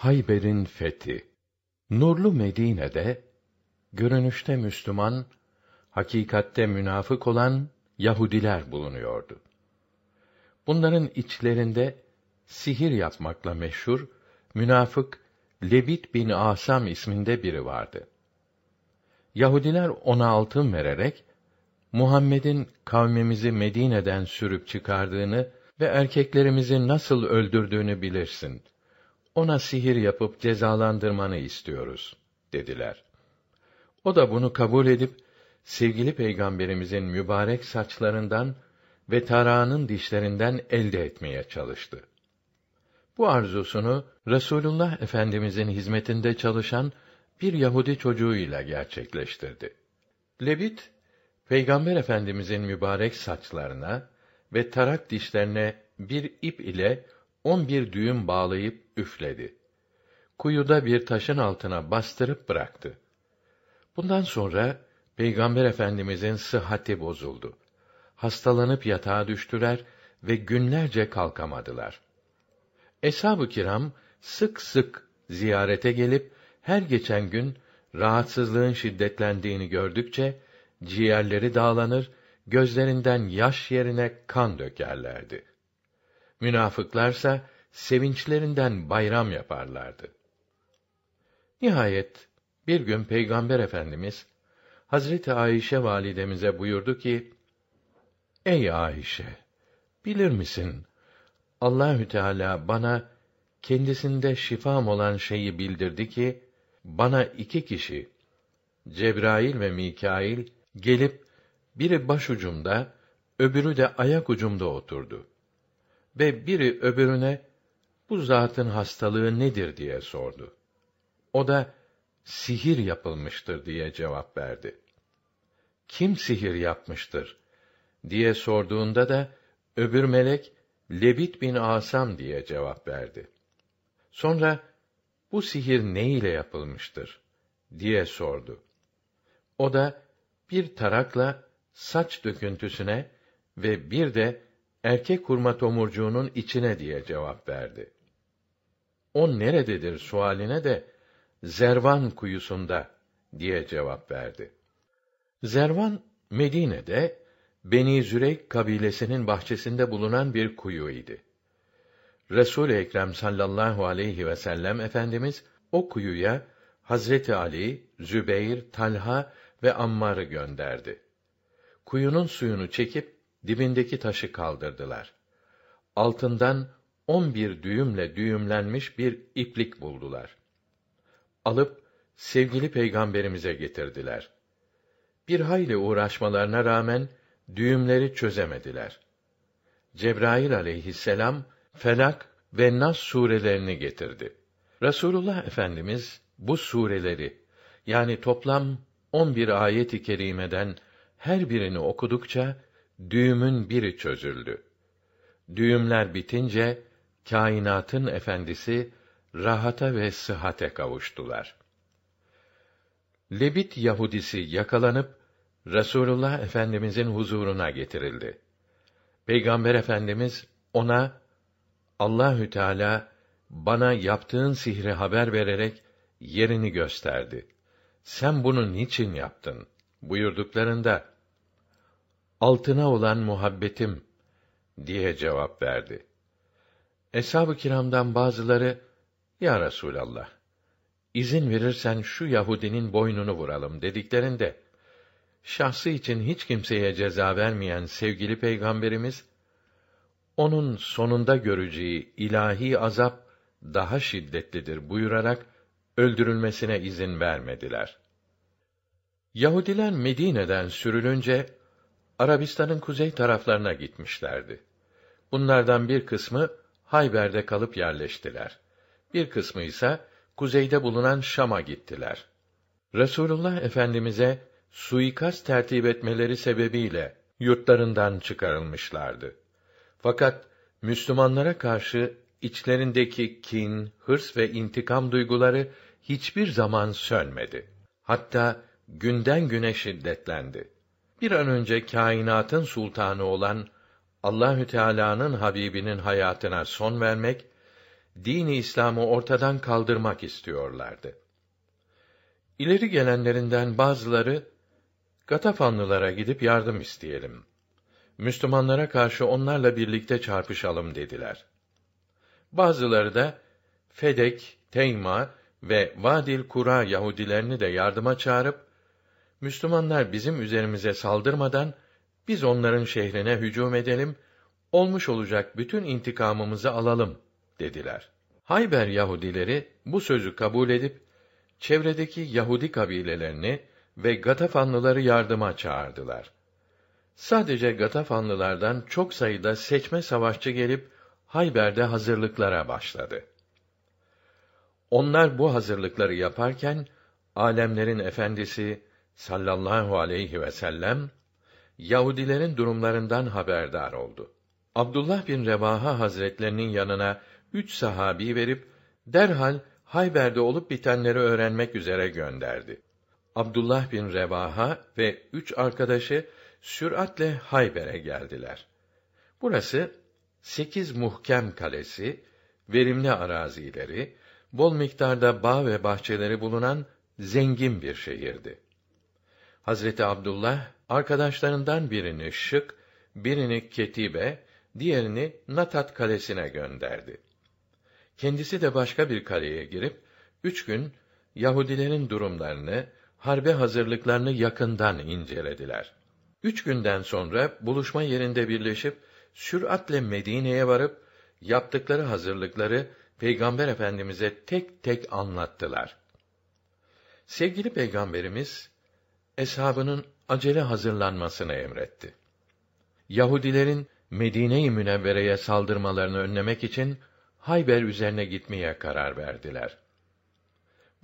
Hayber'in fethi. Nurlu Medine'de görünüşte Müslüman, hakikatte münafık olan Yahudiler bulunuyordu. Bunların içlerinde sihir yapmakla meşhur münafık Lebit bin Asam isminde biri vardı. Yahudiler ona altın vererek Muhammed'in kavmimizi Medine'den sürüp çıkardığını ve erkeklerimizi nasıl öldürdüğünü bilirsin. Ona sihir yapıp cezalandırmanı istiyoruz dediler. O da bunu kabul edip sevgili peygamberimizin mübarek saçlarından ve tarağının dişlerinden elde etmeye çalıştı. Bu arzusunu Resulullah Efendimizin hizmetinde çalışan bir Yahudi çocuğuyla gerçekleştirdi. Lebit Peygamber Efendimizin mübarek saçlarına ve tarak dişlerine bir ip ile on bir düğüm bağlayıp üfledi. Kuyuda bir taşın altına bastırıp bıraktı. Bundan sonra Peygamber Efendimizin sıhhati bozuldu. Hastalanıp yatağa düştüler ve günlerce kalkamadılar. Eshab-ı kiram sık sık ziyarete gelip her geçen gün rahatsızlığın şiddetlendiğini gördükçe ciğerleri dağlanır, gözlerinden yaş yerine kan dökerlerdi. Münafıklarsa sevinçlerinden bayram yaparlardı. Nihayet bir gün Peygamber Efendimiz Hazreti Ayşe validemize buyurdu ki: Ey Ayşe, bilir misin? Allahü Teala bana kendisinde şifam olan şeyi bildirdi ki bana iki kişi Cebrail ve Mikail gelip biri başucumda, öbürü de ayak ucumda oturdu. Ve biri öbürüne bu zatın hastalığı nedir diye sordu. O da sihir yapılmıştır diye cevap verdi. Kim sihir yapmıştır diye sorduğunda da öbür melek Lebit bin Asam diye cevap verdi. Sonra bu sihir ne ile yapılmıştır diye sordu. O da bir tarakla saç döküntüsüne ve bir de erkek hurma tomurcuğunun içine diye cevap verdi. O nerededir sualine de Zervan kuyusunda diye cevap verdi. Zervan Medine'de Beni Züreyk kabilesinin bahçesinde bulunan bir kuyu idi. Resul-i Ekrem sallallahu aleyhi ve sellem efendimiz o kuyuya Hazreti Ali, Zübeyr, Talha ve Ammar'ı gönderdi. Kuyunun suyunu çekip dibindeki taşı kaldırdılar. Altından on bir düğümle düğümlenmiş bir iplik buldular. Alıp sevgili peygamberimize getirdiler. Bir hayli uğraşmalarına rağmen düğümleri çözemediler. Cebrail aleyhisselam Felak ve Nas surelerini getirdi. Resulullah Efendimiz bu sureleri yani toplam 11 ayet-i kerimeden her birini okudukça düğümün biri çözüldü. Düğümler bitince kainatın efendisi rahata ve sıhhate kavuştular. Lebit Yahudisi yakalanıp Resulullah Efendimizin huzuruna getirildi. Peygamber Efendimiz ona Allahü Teala bana yaptığın sihri haber vererek yerini gösterdi. Sen bunu niçin yaptın? buyurduklarında altına olan muhabbetim diye cevap verdi. Eshab-ı kiramdan bazıları ya Resulallah izin verirsen şu Yahudinin boynunu vuralım dediklerinde şahsı için hiç kimseye ceza vermeyen sevgili peygamberimiz onun sonunda göreceği ilahi azap daha şiddetlidir buyurarak öldürülmesine izin vermediler. Yahudiler Medine'den sürülünce Arabistan'ın kuzey taraflarına gitmişlerdi. Bunlardan bir kısmı Hayber'de kalıp yerleştiler. Bir kısmı ise kuzeyde bulunan Şam'a gittiler. Resulullah Efendimize suikast tertip etmeleri sebebiyle yurtlarından çıkarılmışlardı. Fakat Müslümanlara karşı içlerindeki kin, hırs ve intikam duyguları hiçbir zaman sönmedi. Hatta günden güne şiddetlendi. Bir an önce kainatın sultanı olan Allahü Teala'nın Habibinin hayatına son vermek dini İslam'ı ortadan kaldırmak istiyorlardı. İleri gelenlerinden bazıları Gatafanlılara gidip yardım isteyelim. Müslümanlara karşı onlarla birlikte çarpışalım dediler. Bazıları da Fedek, Teyma ve Vadil Kura Yahudilerini de yardıma çağırıp Müslümanlar bizim üzerimize saldırmadan biz onların şehrine hücum edelim, olmuş olacak bütün intikamımızı alalım dediler. Hayber Yahudileri bu sözü kabul edip çevredeki Yahudi kabilelerini ve Gatafanlıları yardıma çağırdılar. Sadece Gatafanlılardan çok sayıda seçme savaşçı gelip Hayber'de hazırlıklara başladı. Onlar bu hazırlıkları yaparken alemlerin efendisi sallallahu aleyhi ve sellem Yahudilerin durumlarından haberdar oldu. Abdullah bin Revaha Hazretlerinin yanına üç sahabi verip derhal Hayber'de olup bitenleri öğrenmek üzere gönderdi. Abdullah bin Revaha ve üç arkadaşı süratle Hayber'e geldiler. Burası sekiz muhkem kalesi, verimli arazileri, bol miktarda bağ ve bahçeleri bulunan zengin bir şehirdi. Hazreti Abdullah arkadaşlarından birini Şık, birini Ketibe, diğerini Natat kalesine gönderdi. Kendisi de başka bir kaleye girip üç gün Yahudilerin durumlarını, harbe hazırlıklarını yakından incelediler. Üç günden sonra buluşma yerinde birleşip süratle Medine'ye varıp yaptıkları hazırlıkları Peygamber Efendimize tek tek anlattılar. Sevgili Peygamberimiz eshabının acele hazırlanmasını emretti. Yahudilerin Medine-i Münevvere'ye saldırmalarını önlemek için Hayber üzerine gitmeye karar verdiler.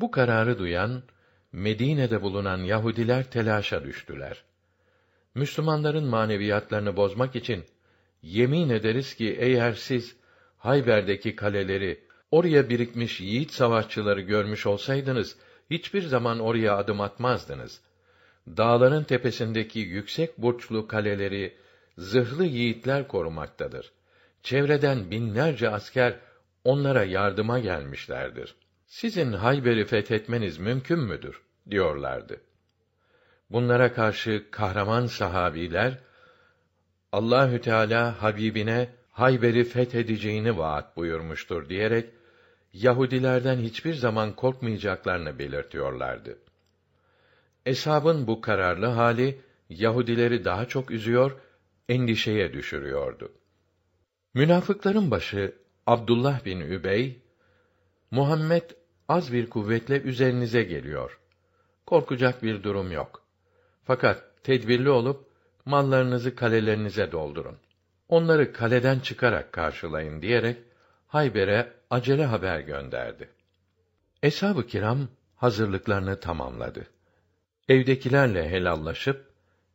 Bu kararı duyan Medine'de bulunan Yahudiler telaşa düştüler. Müslümanların maneviyatlarını bozmak için yemin ederiz ki eğer siz Hayber'deki kaleleri, oraya birikmiş yiğit savaşçıları görmüş olsaydınız hiçbir zaman oraya adım atmazdınız. Dağların tepesindeki yüksek burçlu kaleleri zırhlı yiğitler korumaktadır. Çevreden binlerce asker onlara yardıma gelmişlerdir. Sizin Hayber'i fethetmeniz mümkün müdür? diyorlardı. Bunlara karşı kahraman sahabiler Allahü Teala Habibine Hayber'i fethedeceğini vaat buyurmuştur diyerek Yahudilerden hiçbir zaman korkmayacaklarını belirtiyorlardı. Eshabın bu kararlı hali Yahudileri daha çok üzüyor, endişeye düşürüyordu. Münafıkların başı Abdullah bin Übey, Muhammed az bir kuvvetle üzerinize geliyor. Korkacak bir durum yok. Fakat tedbirli olup mallarınızı kalelerinize doldurun. Onları kaleden çıkarak karşılayın diyerek Hayber'e acele haber gönderdi. Eshab-ı kiram hazırlıklarını tamamladı. Evdekilerle helallaşıp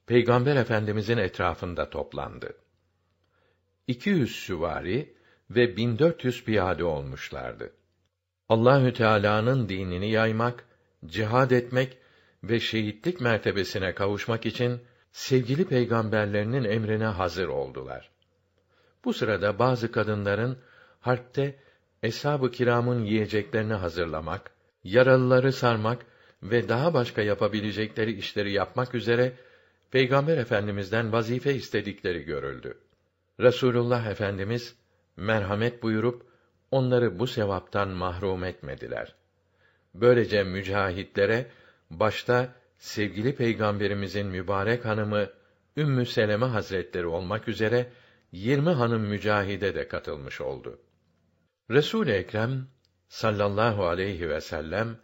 Peygamber Efendimizin etrafında toplandı. 200 süvari ve 1400 piyade olmuşlardı. Allahü Teala'nın dinini yaymak, cihad etmek ve şehitlik mertebesine kavuşmak için sevgili peygamberlerinin emrine hazır oldular. Bu sırada bazı kadınların harpte eshab-ı kiramın yiyeceklerini hazırlamak, yaralıları sarmak ve daha başka yapabilecekleri işleri yapmak üzere Peygamber Efendimizden vazife istedikleri görüldü. Resulullah Efendimiz merhamet buyurup onları bu sevaptan mahrum etmediler. Böylece mücahitlere başta sevgili peygamberimizin mübarek hanımı Ümmü Seleme Hazretleri olmak üzere yirmi hanım mücahide de katılmış oldu. Resul Ekrem sallallahu aleyhi ve sellem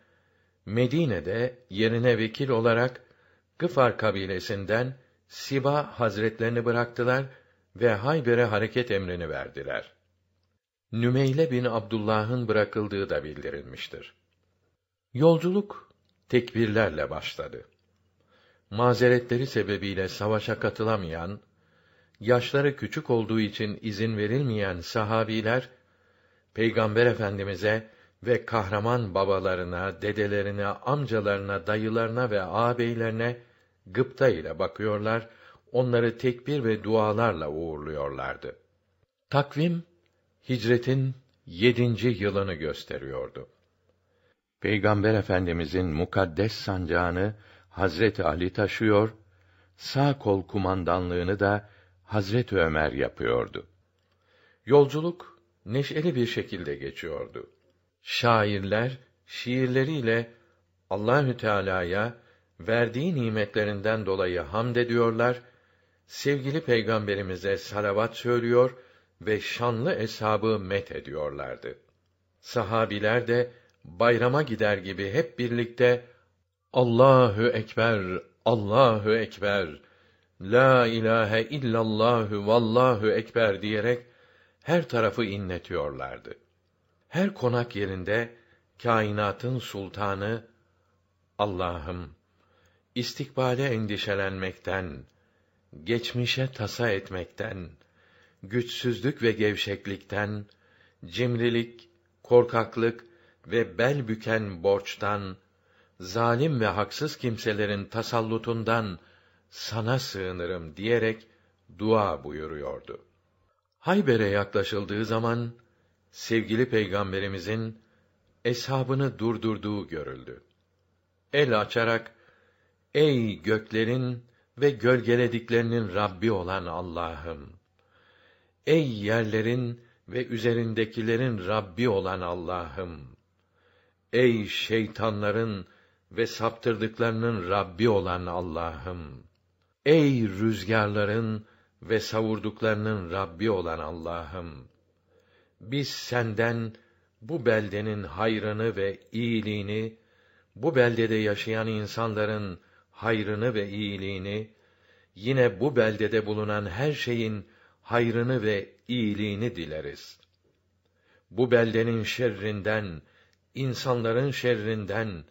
Medine'de yerine vekil olarak Gıfar kabilesinden Siba Hazretlerini bıraktılar ve Hayber'e hareket emrini verdiler. Nümeyle bin Abdullah'ın bırakıldığı da bildirilmiştir. Yolculuk tekbirlerle başladı. Mazeretleri sebebiyle savaşa katılamayan, yaşları küçük olduğu için izin verilmeyen sahabiler Peygamber Efendimize ve kahraman babalarına, dedelerine, amcalarına, dayılarına ve ağabeylerine gıpta ile bakıyorlar, onları tekbir ve dualarla uğurluyorlardı. Takvim hicretin yedinci yılını gösteriyordu. Peygamber Efendimizin mukaddes sancağını Hazreti Ali taşıyor, sağ kol kumandanlığını da Hazreti Ömer yapıyordu. Yolculuk neşeli bir şekilde geçiyordu. Şairler şiirleriyle Allahü Teala'ya verdiği nimetlerinden dolayı hamd ediyorlar, sevgili peygamberimize salavat söylüyor ve şanlı eshabı met ediyorlardı. Sahabiler de bayrama gider gibi hep birlikte Allahu ekber, Allahu ekber, la ilahe illallahu vallahu ekber diyerek her tarafı inletiyorlardı. Her konak yerinde kainatın sultanı Allah'ım istikbale endişelenmekten, geçmişe tasa etmekten, güçsüzlük ve gevşeklikten, cimrilik, korkaklık ve bel büken borçtan, zalim ve haksız kimselerin tasallutundan sana sığınırım diyerek dua buyuruyordu. Hayber'e yaklaşıldığı zaman sevgili peygamberimizin eshabını durdurduğu görüldü. El açarak ey göklerin ve gölgelediklerinin Rabbi olan Allah'ım ey yerlerin ve üzerindekilerin Rabbi olan Allah'ım ey şeytanların ve saptırdıklarının Rabbi olan Allah'ım ey rüzgarların ve savurduklarının Rabbi olan Allah'ım biz senden bu beldenin hayrını ve iyiliğini bu beldede yaşayan insanların hayrını ve iyiliğini yine bu beldede bulunan her şeyin hayrını ve iyiliğini dileriz. Bu beldenin şerrinden, insanların şerrinden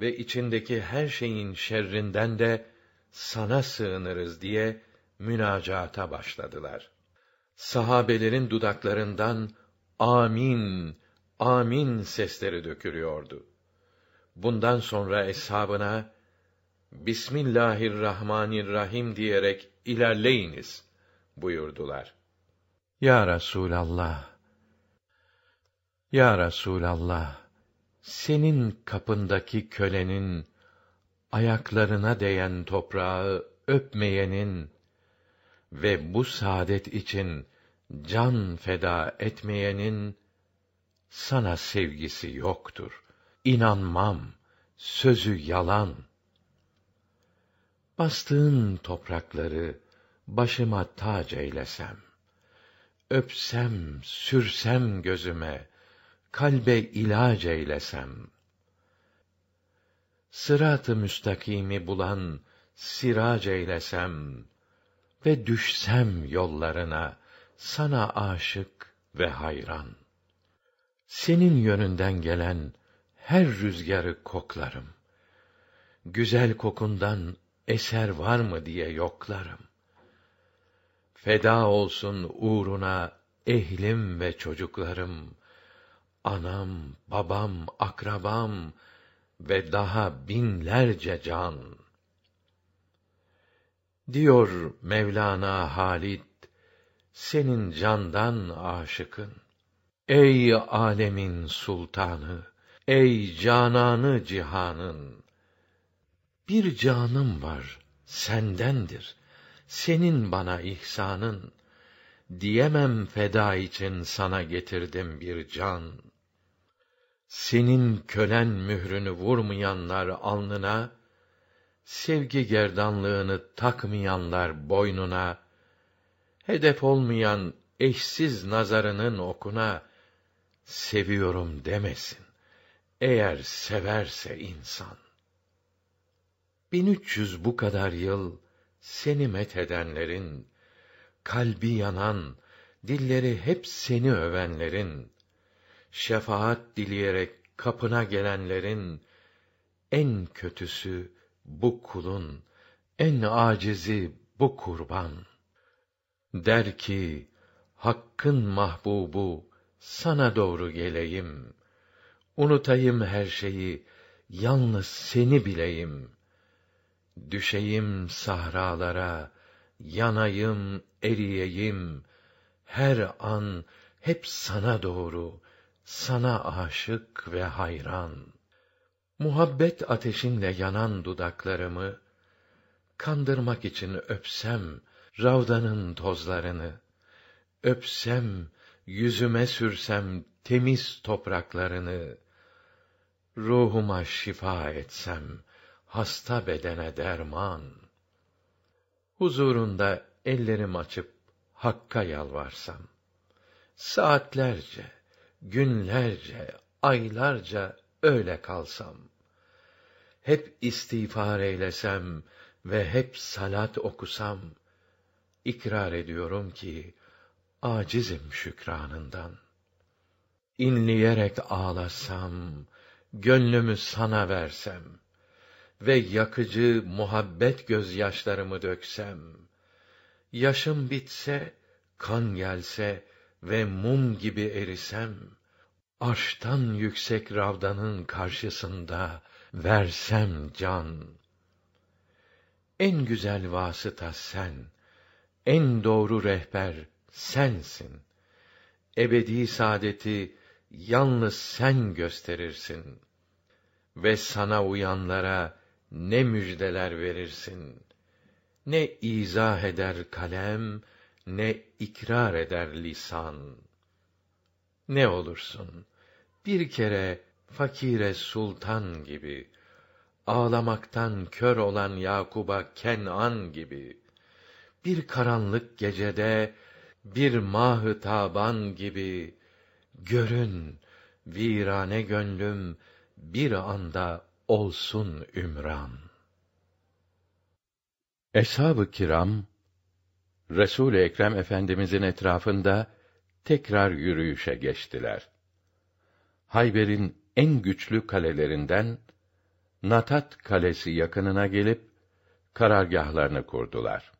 ve içindeki her şeyin şerrinden de sana sığınırız diye münacata başladılar. Sahabelerin dudaklarından amin, amin sesleri dökülüyordu. Bundan sonra eshabına Bismillahirrahmanirrahim diyerek ilerleyiniz buyurdular. Ya Resulallah Ya Resulallah senin kapındaki kölenin ayaklarına değen toprağı öpmeyenin ve bu saadet için can feda etmeyenin sana sevgisi yoktur. İnanmam, sözü yalan. Bastığın toprakları başıma tac eylesem, öpsem, sürsem gözüme, kalbe ilac eylesem, sırat-ı müstakimi bulan sirac eylesem ve düşsem yollarına sana aşık ve hayran. Senin yönünden gelen her rüzgarı koklarım. Güzel kokundan eser var mı diye yoklarım. Feda olsun uğruna ehlim ve çocuklarım, anam, babam, akrabam ve daha binlerce can. Diyor Mevlana Halit, senin candan aşıkın. Ey alemin sultanı, ey cananı cihanın. Bir canım var, sendendir. Senin bana ihsanın. Diyemem feda için sana getirdim bir can. Senin kölen mührünü vurmayanlar alnına, sevgi gerdanlığını takmayanlar boynuna, hedef olmayan eşsiz nazarının okuna, seviyorum demesin, eğer severse insan. Bin üç yüz bu kadar yıl, seni methedenlerin, kalbi yanan, dilleri hep seni övenlerin, şefaat dileyerek kapına gelenlerin, en kötüsü bu kulun, en acizi bu kurban. Der ki, Hakk'ın mahbubu, sana doğru geleyim. Unutayım her şeyi, yalnız seni bileyim. Düşeyim sahralara, yanayım, eriyeyim. Her an hep sana doğru, sana aşık ve hayran. Muhabbet ateşinle yanan dudaklarımı, kandırmak için öpsem, ravdanın tozlarını, öpsem, yüzüme sürsem temiz topraklarını, ruhuma şifa etsem, hasta bedene derman. Huzurunda ellerim açıp Hakk'a yalvarsam, saatlerce, günlerce, aylarca öyle kalsam, hep istiğfar eylesem ve hep salat okusam, ikrar ediyorum ki, acizim şükranından. İnleyerek ağlasam, gönlümü sana versem ve yakıcı muhabbet gözyaşlarımı döksem, yaşım bitse, kan gelse ve mum gibi erisem, arştan yüksek ravdanın karşısında versem can. En güzel vasıta sen, en doğru rehber sensin. Ebedi saadeti yalnız sen gösterirsin. Ve sana uyanlara ne müjdeler verirsin. Ne izah eder kalem, ne ikrar eder lisan. Ne olursun, bir kere fakire sultan gibi, ağlamaktan kör olan Yakub'a Kenan gibi, bir karanlık gecede, bir mah taban gibi, görün, virane gönlüm, bir anda olsun ümran. Eshab-ı kiram, Resul-i Ekrem Efendimizin etrafında tekrar yürüyüşe geçtiler. Hayber'in en güçlü kalelerinden Natat kalesi yakınına gelip karargahlarını kurdular.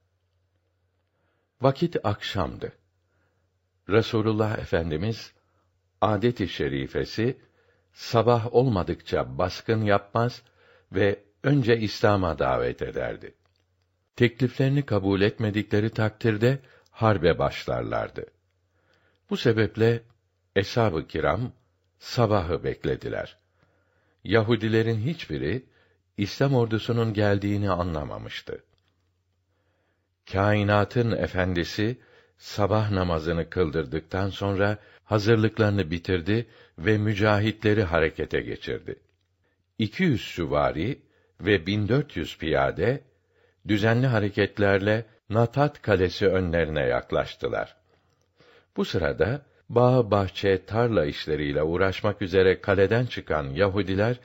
Vakit akşamdı. Resulullah Efendimiz adet-i şerifesi sabah olmadıkça baskın yapmaz ve önce İslam'a davet ederdi. Tekliflerini kabul etmedikleri takdirde harbe başlarlardı. Bu sebeple eshab-ı kiram sabahı beklediler. Yahudilerin hiçbiri İslam ordusunun geldiğini anlamamıştı. Kainatın efendisi sabah namazını kıldırdıktan sonra hazırlıklarını bitirdi ve mücahitleri harekete geçirdi. 200 süvari ve 1400 piyade düzenli hareketlerle Natat kalesi önlerine yaklaştılar. Bu sırada bağ, bahçe, tarla işleriyle uğraşmak üzere kaleden çıkan Yahudiler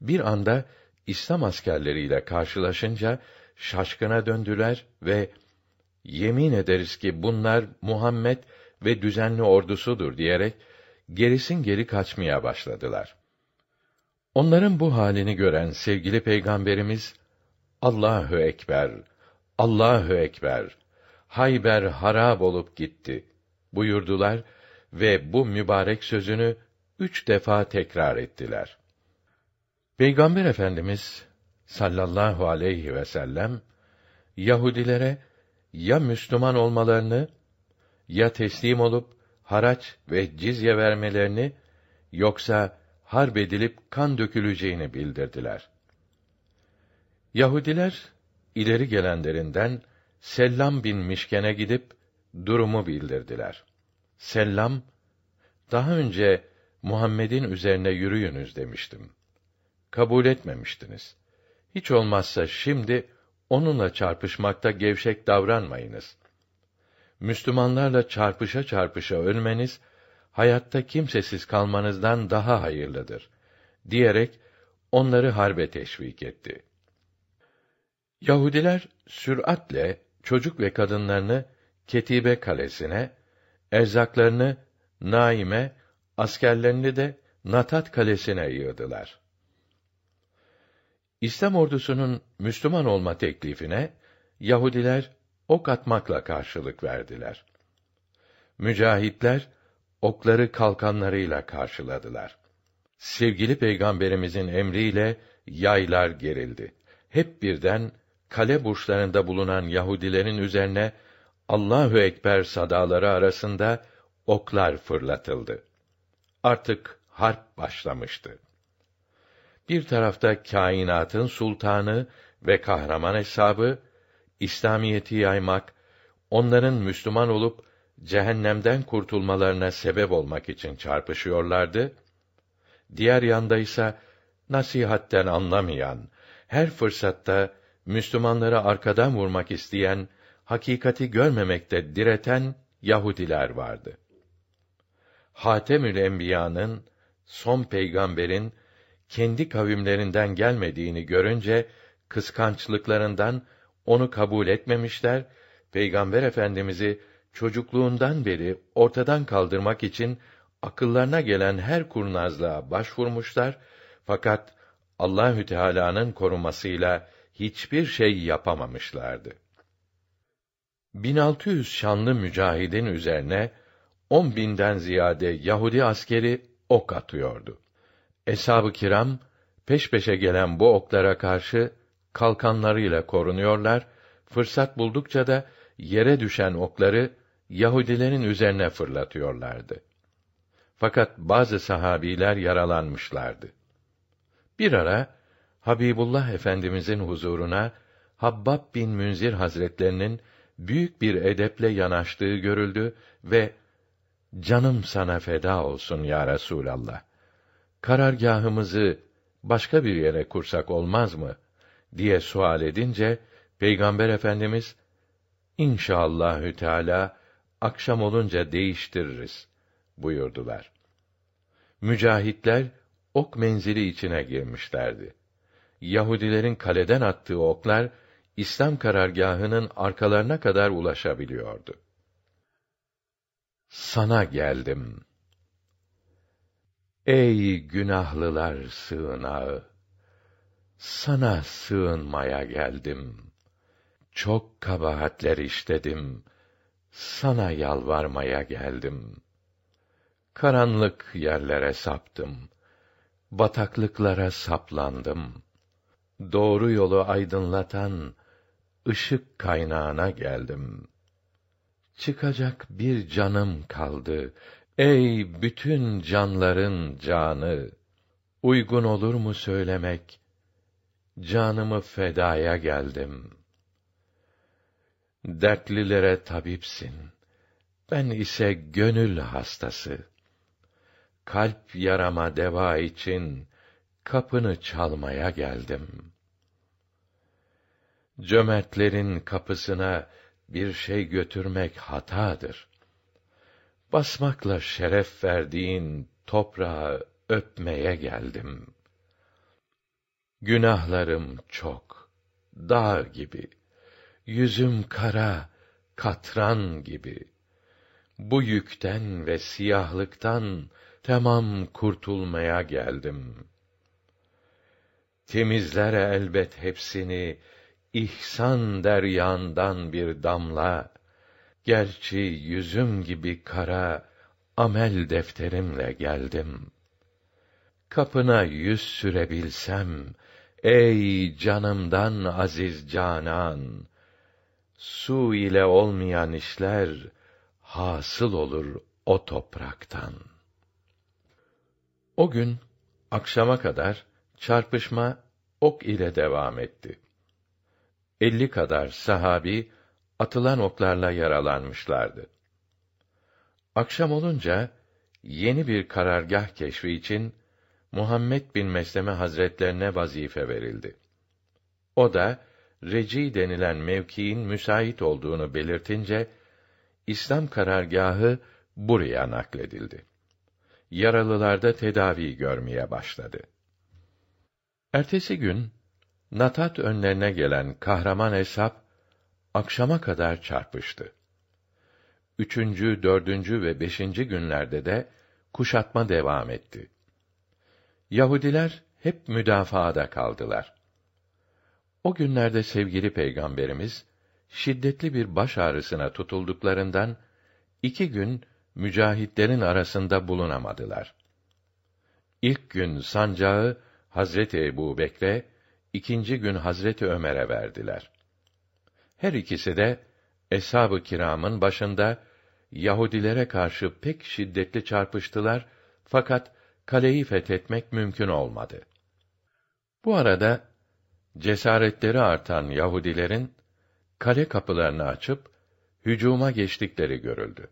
bir anda İslam askerleriyle karşılaşınca şaşkına döndüler ve yemin ederiz ki bunlar Muhammed ve düzenli ordusudur diyerek gerisin geri kaçmaya başladılar. Onların bu halini gören sevgili peygamberimiz Allahu ekber, Allahu ekber. Hayber harab olup gitti buyurdular ve bu mübarek sözünü üç defa tekrar ettiler. Peygamber Efendimiz sallallahu aleyhi ve sellem Yahudilere ya Müslüman olmalarını ya teslim olup haraç ve cizye vermelerini yoksa harp edilip kan döküleceğini bildirdiler. Yahudiler ileri gelenlerinden Sellam bin Mişken'e gidip durumu bildirdiler. Sellam, daha önce Muhammed'in üzerine yürüyünüz demiştim. Kabul etmemiştiniz. Hiç olmazsa şimdi onunla çarpışmakta gevşek davranmayınız. Müslümanlarla çarpışa çarpışa ölmeniz, hayatta kimsesiz kalmanızdan daha hayırlıdır, diyerek onları harbe teşvik etti. Yahudiler süratle çocuk ve kadınlarını Ketibe kalesine, erzaklarını Naime, askerlerini de Natat kalesine yığdılar. İslam ordusunun Müslüman olma teklifine Yahudiler ok atmakla karşılık verdiler. Mücahitler okları kalkanlarıyla karşıladılar. Sevgili peygamberimizin emriyle yaylar gerildi. Hep birden kale burçlarında bulunan Yahudilerin üzerine Allahu ekber sadaları arasında oklar fırlatıldı. Artık harp başlamıştı. Bir tarafta kainatın sultanı ve kahraman hesabı İslamiyeti yaymak, onların Müslüman olup cehennemden kurtulmalarına sebep olmak için çarpışıyorlardı. Diğer yanda ise nasihatten anlamayan, her fırsatta Müslümanları arkadan vurmak isteyen, hakikati görmemekte direten Yahudiler vardı. Hatemül Enbiya'nın son peygamberin kendi kavimlerinden gelmediğini görünce kıskançlıklarından onu kabul etmemişler, Peygamber Efendimizi çocukluğundan beri ortadan kaldırmak için akıllarına gelen her kurnazlığa başvurmuşlar fakat Allahü Teala'nın korumasıyla hiçbir şey yapamamışlardı. 1600 şanlı mücahidin üzerine on binden ziyade Yahudi askeri ok atıyordu. Eshab-ı kiram peş peşe gelen bu oklara karşı kalkanlarıyla korunuyorlar, fırsat buldukça da yere düşen okları Yahudilerin üzerine fırlatıyorlardı. Fakat bazı sahabiler yaralanmışlardı. Bir ara Habibullah Efendimizin huzuruna Habbab bin Münzir Hazretlerinin büyük bir edeple yanaştığı görüldü ve canım sana feda olsun ya Resulallah. Karargahımızı başka bir yere kursak olmaz mı? diye sual edince Peygamber Efendimiz İnşallahü Teala akşam olunca değiştiririz buyurdular. Mücahitler ok menzili içine girmişlerdi. Yahudilerin kaleden attığı oklar İslam karargahının arkalarına kadar ulaşabiliyordu. Sana geldim. Ey günahlılar sığınağı! Sana sığınmaya geldim. Çok kabahatler işledim. Sana yalvarmaya geldim. Karanlık yerlere saptım. Bataklıklara saplandım. Doğru yolu aydınlatan ışık kaynağına geldim. Çıkacak bir canım kaldı. Ey bütün canların canı! Uygun olur mu söylemek? Canımı fedaya geldim. Dertlilere tabipsin. Ben ise gönül hastası. Kalp yarama deva için kapını çalmaya geldim. Cömertlerin kapısına bir şey götürmek hatadır. Basmakla şeref verdiğin toprağı öpmeye geldim. Günahlarım çok, dağ gibi. Yüzüm kara, katran gibi. Bu yükten ve siyahlıktan tamam kurtulmaya geldim. Temizler elbet hepsini ihsan deryandan bir damla. Gerçi yüzüm gibi kara amel defterimle geldim. Kapına yüz sürebilsem ey canımdan aziz canan su ile olmayan işler hasıl olur o topraktan. O gün akşama kadar çarpışma ok ile devam etti. Elli kadar sahabi atılan oklarla yaralanmışlardı. Akşam olunca yeni bir karargah keşfi için Muhammed bin Mesleme Hazretlerine vazife verildi. O da Reci denilen mevkiin müsait olduğunu belirtince İslam karargahı buraya nakledildi. Yaralılarda tedavi görmeye başladı. Ertesi gün Natat önlerine gelen kahraman hesap akşama kadar çarpıştı. Üçüncü, dördüncü ve beşinci günlerde de kuşatma devam etti. Yahudiler hep müdafaada kaldılar. O günlerde sevgili peygamberimiz şiddetli bir baş ağrısına tutulduklarından iki gün mücahitlerin arasında bulunamadılar. İlk gün sancağı Hazreti Ebu Bekre, ikinci gün Hazreti Ömer'e verdiler. Her ikisi de eshab-ı kiramın başında Yahudilere karşı pek şiddetli çarpıştılar Fakat kaleyi fethetmek mümkün olmadı. Bu arada cesaretleri artan Yahudilerin kale kapılarını açıp hücuma geçtikleri görüldü.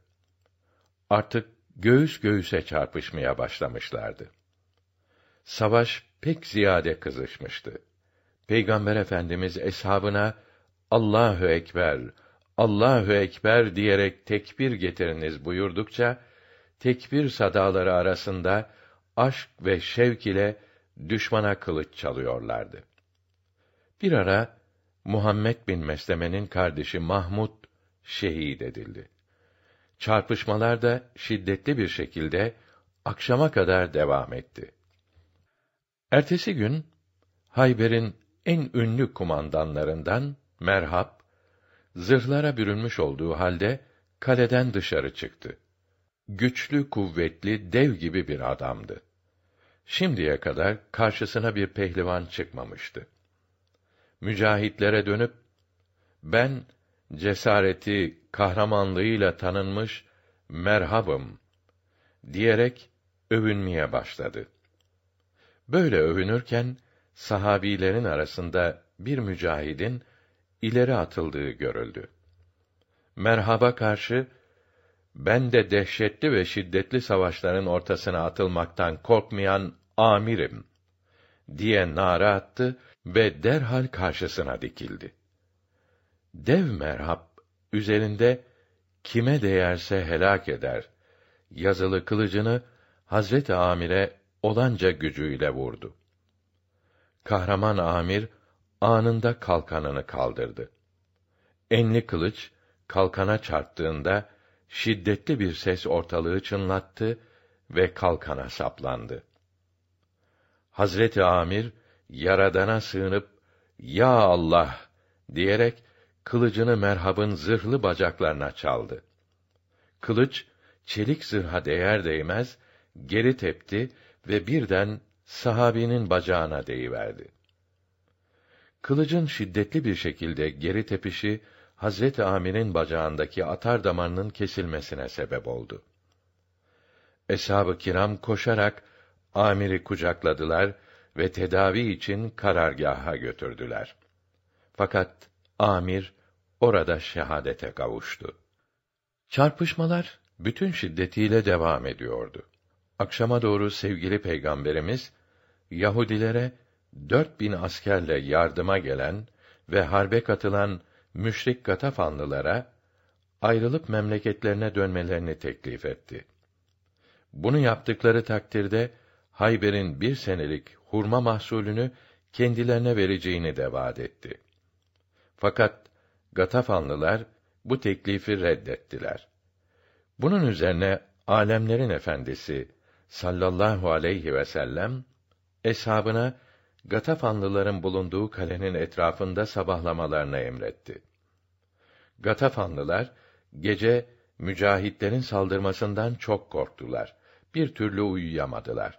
Artık göğüs göğüse çarpışmaya başlamışlardı. Savaş pek ziyade kızışmıştı. Peygamber Efendimiz eshabına Allahu ekber, Allahu ekber diyerek tekbir getiriniz buyurdukça tekbir sadaları arasında aşk ve şevk ile düşmana kılıç çalıyorlardı. Bir ara Muhammed bin Mesleme'nin kardeşi Mahmud şehit edildi. Çarpışmalar da şiddetli bir şekilde akşama kadar devam etti. Ertesi gün Hayber'in en ünlü kumandanlarından Merhab zırhlara bürünmüş olduğu halde kaleden dışarı çıktı. Güçlü, kuvvetli, dev gibi bir adamdı. Şimdiye kadar karşısına bir pehlivan çıkmamıştı. Mücahitlere dönüp ben cesareti, kahramanlığıyla tanınmış merhabım diyerek övünmeye başladı. Böyle övünürken sahabilerin arasında bir mücahidin ileri atıldığı görüldü. Merhaba karşı ben de dehşetli ve şiddetli savaşların ortasına atılmaktan korkmayan amirim diye nara attı ve derhal karşısına dikildi. Dev merhab üzerinde kime değerse helak eder yazılı kılıcını Hazret Amir'e olanca gücüyle vurdu. Kahraman amir anında kalkanını kaldırdı. Enli kılıç kalkana çarptığında şiddetli bir ses ortalığı çınlattı ve kalkana saplandı. Hazreti Amir yaradana sığınıp ya Allah diyerek kılıcını merhabın zırhlı bacaklarına çaldı. Kılıç çelik zırha değer değmez geri tepti ve birden sahabinin bacağına değiverdi. Kılıcın şiddetli bir şekilde geri tepişi Hazret Amir'in bacağındaki atar damarının kesilmesine sebep oldu. Eshab-ı kiram koşarak Amir'i kucakladılar ve tedavi için karargaha götürdüler. Fakat Amir orada şehadete kavuştu. Çarpışmalar bütün şiddetiyle devam ediyordu. Akşama doğru sevgili peygamberimiz Yahudilere dört bin askerle yardıma gelen ve harbe katılan müşrik Gatafanlılara ayrılıp memleketlerine dönmelerini teklif etti. Bunu yaptıkları takdirde Hayber'in bir senelik hurma mahsulünü kendilerine vereceğini de vaat etti. Fakat Gatafanlılar bu teklifi reddettiler. Bunun üzerine alemlerin efendisi sallallahu aleyhi ve sellem eshabına Gatafanlıların bulunduğu kalenin etrafında sabahlamalarını emretti. Gatafanlılar gece mücahitlerin saldırmasından çok korktular. Bir türlü uyuyamadılar.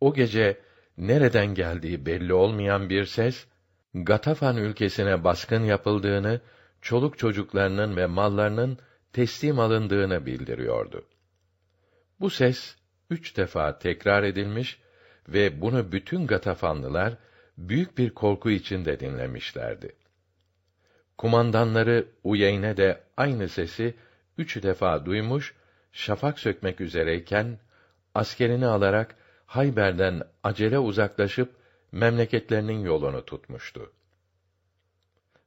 O gece nereden geldiği belli olmayan bir ses Gatafan ülkesine baskın yapıldığını, çoluk çocuklarının ve mallarının teslim alındığını bildiriyordu. Bu ses üç defa tekrar edilmiş ve bunu bütün Gatafanlılar büyük bir korku içinde dinlemişlerdi. Kumandanları Uyeyne de aynı sesi üç defa duymuş, şafak sökmek üzereyken askerini alarak Hayber'den acele uzaklaşıp memleketlerinin yolunu tutmuştu.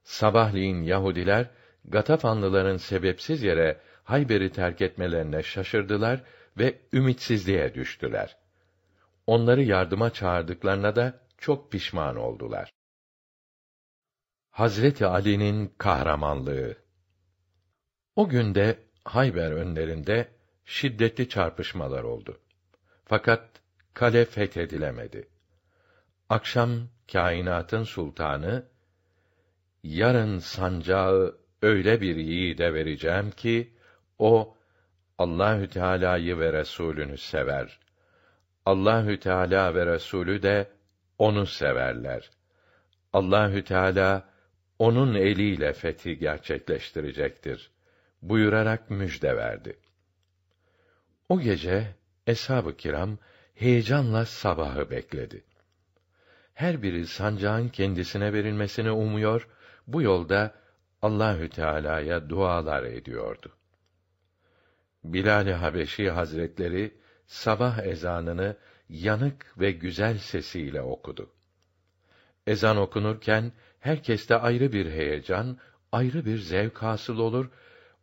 Sabahleyin Yahudiler Gatafanlıların sebepsiz yere Hayber'i terk etmelerine şaşırdılar ve ümitsizliğe düştüler. Onları yardıma çağırdıklarına da çok pişman oldular. Hazreti Ali'nin kahramanlığı O günde Hayber önlerinde şiddetli çarpışmalar oldu. Fakat kale fethedilemedi. Akşam kainatın sultanı yarın sancağı öyle bir yiğide vereceğim ki o Allahü Teala'yı ve Resulünü sever. Allahü Teala ve Resulü de onu severler. Allahü Teala onun eliyle fethi gerçekleştirecektir buyurarak müjde verdi. O gece eshab-ı kiram heyecanla sabahı bekledi. Her biri sancağın kendisine verilmesini umuyor, bu yolda Allahü Teala'ya dualar ediyordu. Bilal-i Habeşi Hazretleri sabah ezanını yanık ve güzel sesiyle okudu. Ezan okunurken herkeste ayrı bir heyecan, ayrı bir zevk hasıl olur,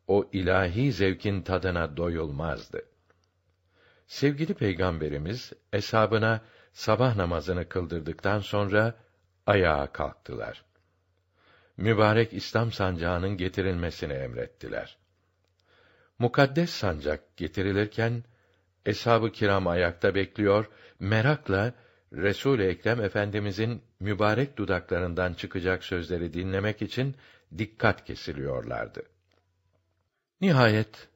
o ilahi zevkin tadına doyulmazdı. Sevgili Peygamberimiz eshabına sabah namazını kıldırdıktan sonra ayağa kalktılar. Mübarek İslam sancağının getirilmesini emrettiler. Mukaddes sancak getirilirken eshab-ı kiram ayakta bekliyor, merakla Resul Ekrem Efendimizin mübarek dudaklarından çıkacak sözleri dinlemek için dikkat kesiliyorlardı. Nihayet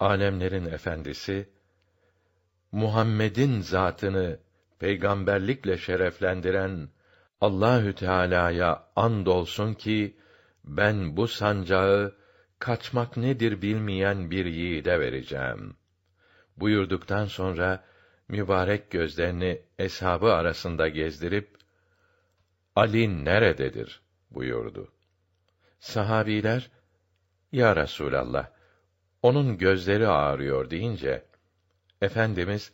alemlerin efendisi Muhammed'in zatını peygamberlikle şereflendiren Allahü Teala'ya and olsun ki ben bu sancağı kaçmak nedir bilmeyen bir yiğide vereceğim. Buyurduktan sonra mübarek gözlerini eshabı arasında gezdirip Ali nerededir buyurdu. Sahabiler Ya Resulallah onun gözleri ağrıyor deyince efendimiz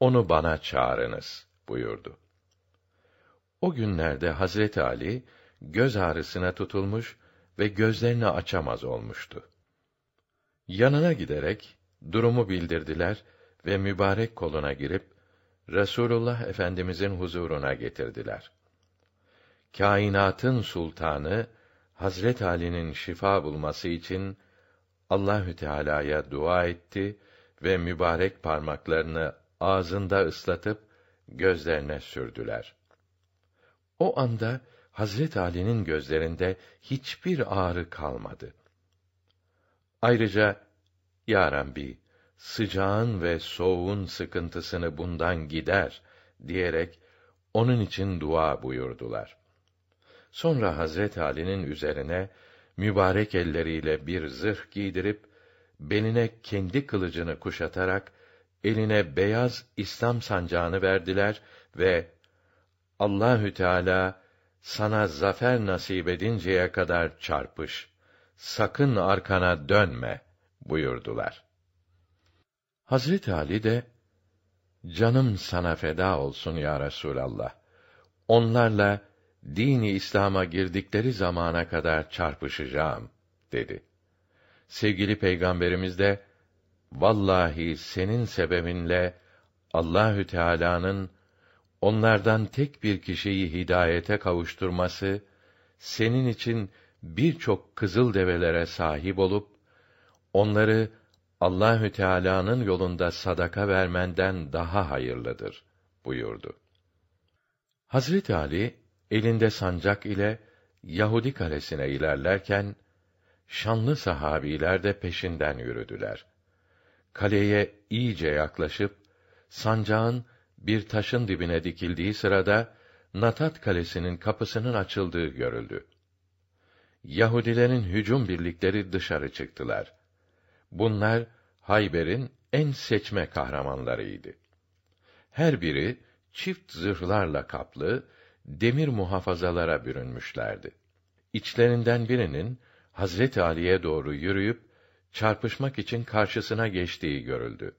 onu bana çağırınız buyurdu. O günlerde Hazreti Ali göz ağrısına tutulmuş ve gözlerini açamaz olmuştu. Yanına giderek durumu bildirdiler ve mübarek koluna girip Resulullah Efendimizin huzuruna getirdiler. Kainatın sultanı Hazret Ali'nin şifa bulması için Allahü Teala'ya dua etti ve mübarek parmaklarını ağzında ıslatıp gözlerine sürdüler. O anda Hazret Ali'nin gözlerinde hiçbir ağrı kalmadı. Ayrıca Ya Rabbi, sıcağın ve soğuğun sıkıntısını bundan gider diyerek onun için dua buyurdular. Sonra Hazret Ali'nin üzerine mübarek elleriyle bir zırh giydirip beline kendi kılıcını kuşatarak eline beyaz İslam sancağını verdiler ve Allahü Teala sana zafer nasip edinceye kadar çarpış. Sakın arkana dönme buyurdular. Hazret Ali de canım sana feda olsun ya Resulallah. Onlarla dini İslam'a girdikleri zamana kadar çarpışacağım dedi. Sevgili peygamberimiz de vallahi senin sebebinle Allahü Teala'nın onlardan tek bir kişiyi hidayete kavuşturması senin için birçok kızıl develere sahip olup onları Allahü Teala'nın yolunda sadaka vermenden daha hayırlıdır buyurdu. Hazreti Ali elinde sancak ile Yahudi kalesine ilerlerken şanlı sahabiler de peşinden yürüdüler. Kaleye iyice yaklaşıp sancağın bir taşın dibine dikildiği sırada Natat kalesinin kapısının açıldığı görüldü. Yahudilerin hücum birlikleri dışarı çıktılar. Bunlar Hayber'in en seçme kahramanlarıydı. Her biri çift zırhlarla kaplı, demir muhafazalara bürünmüşlerdi. İçlerinden birinin Hazret Ali'ye doğru yürüyüp çarpışmak için karşısına geçtiği görüldü.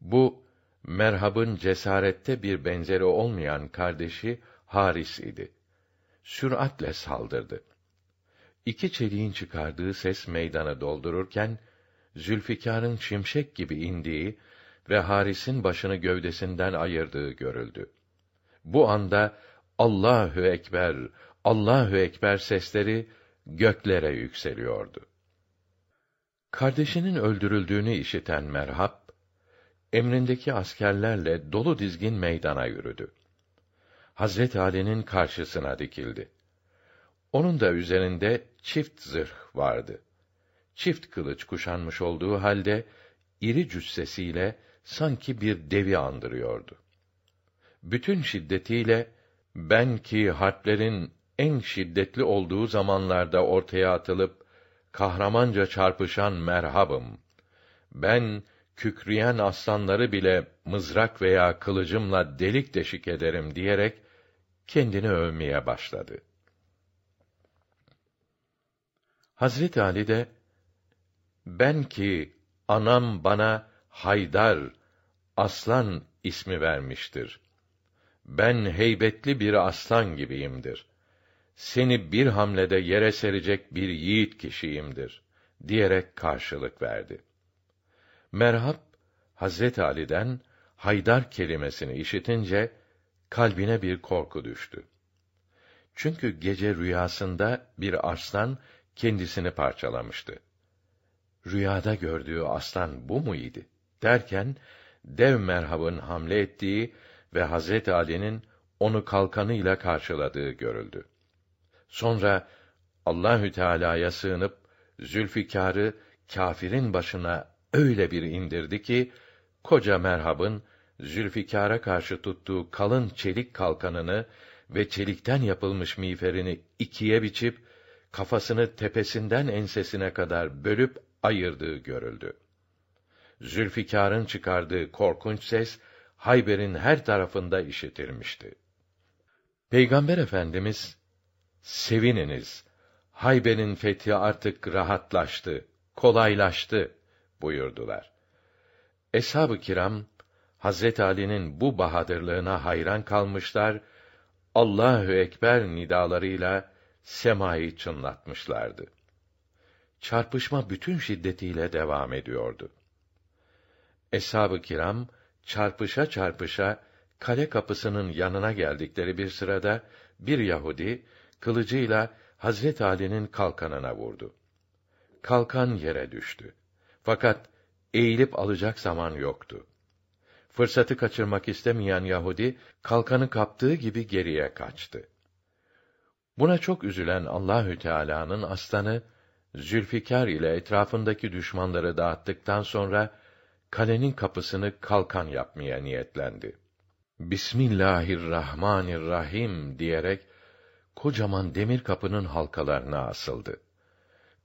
Bu Merhab'ın cesarette bir benzeri olmayan kardeşi Haris idi. Süratle saldırdı. İki çeliğin çıkardığı ses meydanı doldururken Zülfikar'ın şimşek gibi indiği ve Haris'in başını gövdesinden ayırdığı görüldü. Bu anda Allahü ekber, Allahü ekber sesleri göklere yükseliyordu. Kardeşinin öldürüldüğünü işiten Merhab emrindeki askerlerle dolu dizgin meydana yürüdü. Hazret Ali'nin karşısına dikildi. Onun da üzerinde çift zırh vardı. Çift kılıç kuşanmış olduğu halde iri cüssesiyle sanki bir devi andırıyordu. Bütün şiddetiyle ben ki harplerin en şiddetli olduğu zamanlarda ortaya atılıp kahramanca çarpışan merhabım. Ben kükreyen aslanları bile mızrak veya kılıcımla delik deşik ederim diyerek kendini övmeye başladı. Hazret Ali de ben ki anam bana Haydar aslan ismi vermiştir. Ben heybetli bir aslan gibiyimdir. Seni bir hamlede yere serecek bir yiğit kişiyimdir diyerek karşılık verdi. Merhab Hazret Ali'den Haydar kelimesini işitince kalbine bir korku düştü. Çünkü gece rüyasında bir aslan kendisini parçalamıştı. Rüyada gördüğü aslan bu muydu? Derken dev merhabın hamle ettiği ve Hazret Ali'nin onu kalkanıyla karşıladığı görüldü. Sonra Allahü Teala'ya sığınıp Zülfikar'ı kâfirin başına öyle bir indirdi ki koca merhabın Zülfikar'a karşı tuttuğu kalın çelik kalkanını ve çelikten yapılmış miğferini ikiye biçip kafasını tepesinden ensesine kadar bölüp ayırdığı görüldü. Zülfikar'ın çıkardığı korkunç ses Hayber'in her tarafında işitilmişti. Peygamber Efendimiz sevininiz. Hayber'in fethi artık rahatlaştı, kolaylaştı buyurdular. Eshab-ı kiram Hazret Ali'nin bu bahadırlığına hayran kalmışlar. Allahu ekber nidalarıyla semayı çınlatmışlardı. Çarpışma bütün şiddetiyle devam ediyordu. Eshab-ı kiram çarpışa çarpışa kale kapısının yanına geldikleri bir sırada bir Yahudi kılıcıyla Hazret Ali'nin kalkanına vurdu. Kalkan yere düştü. Fakat eğilip alacak zaman yoktu. Fırsatı kaçırmak istemeyen Yahudi kalkanı kaptığı gibi geriye kaçtı. Buna çok üzülen Allahü Teala'nın aslanı Zülfikar ile etrafındaki düşmanları dağıttıktan sonra kalenin kapısını kalkan yapmaya niyetlendi. Bismillahirrahmanirrahim diyerek kocaman demir kapının halkalarına asıldı.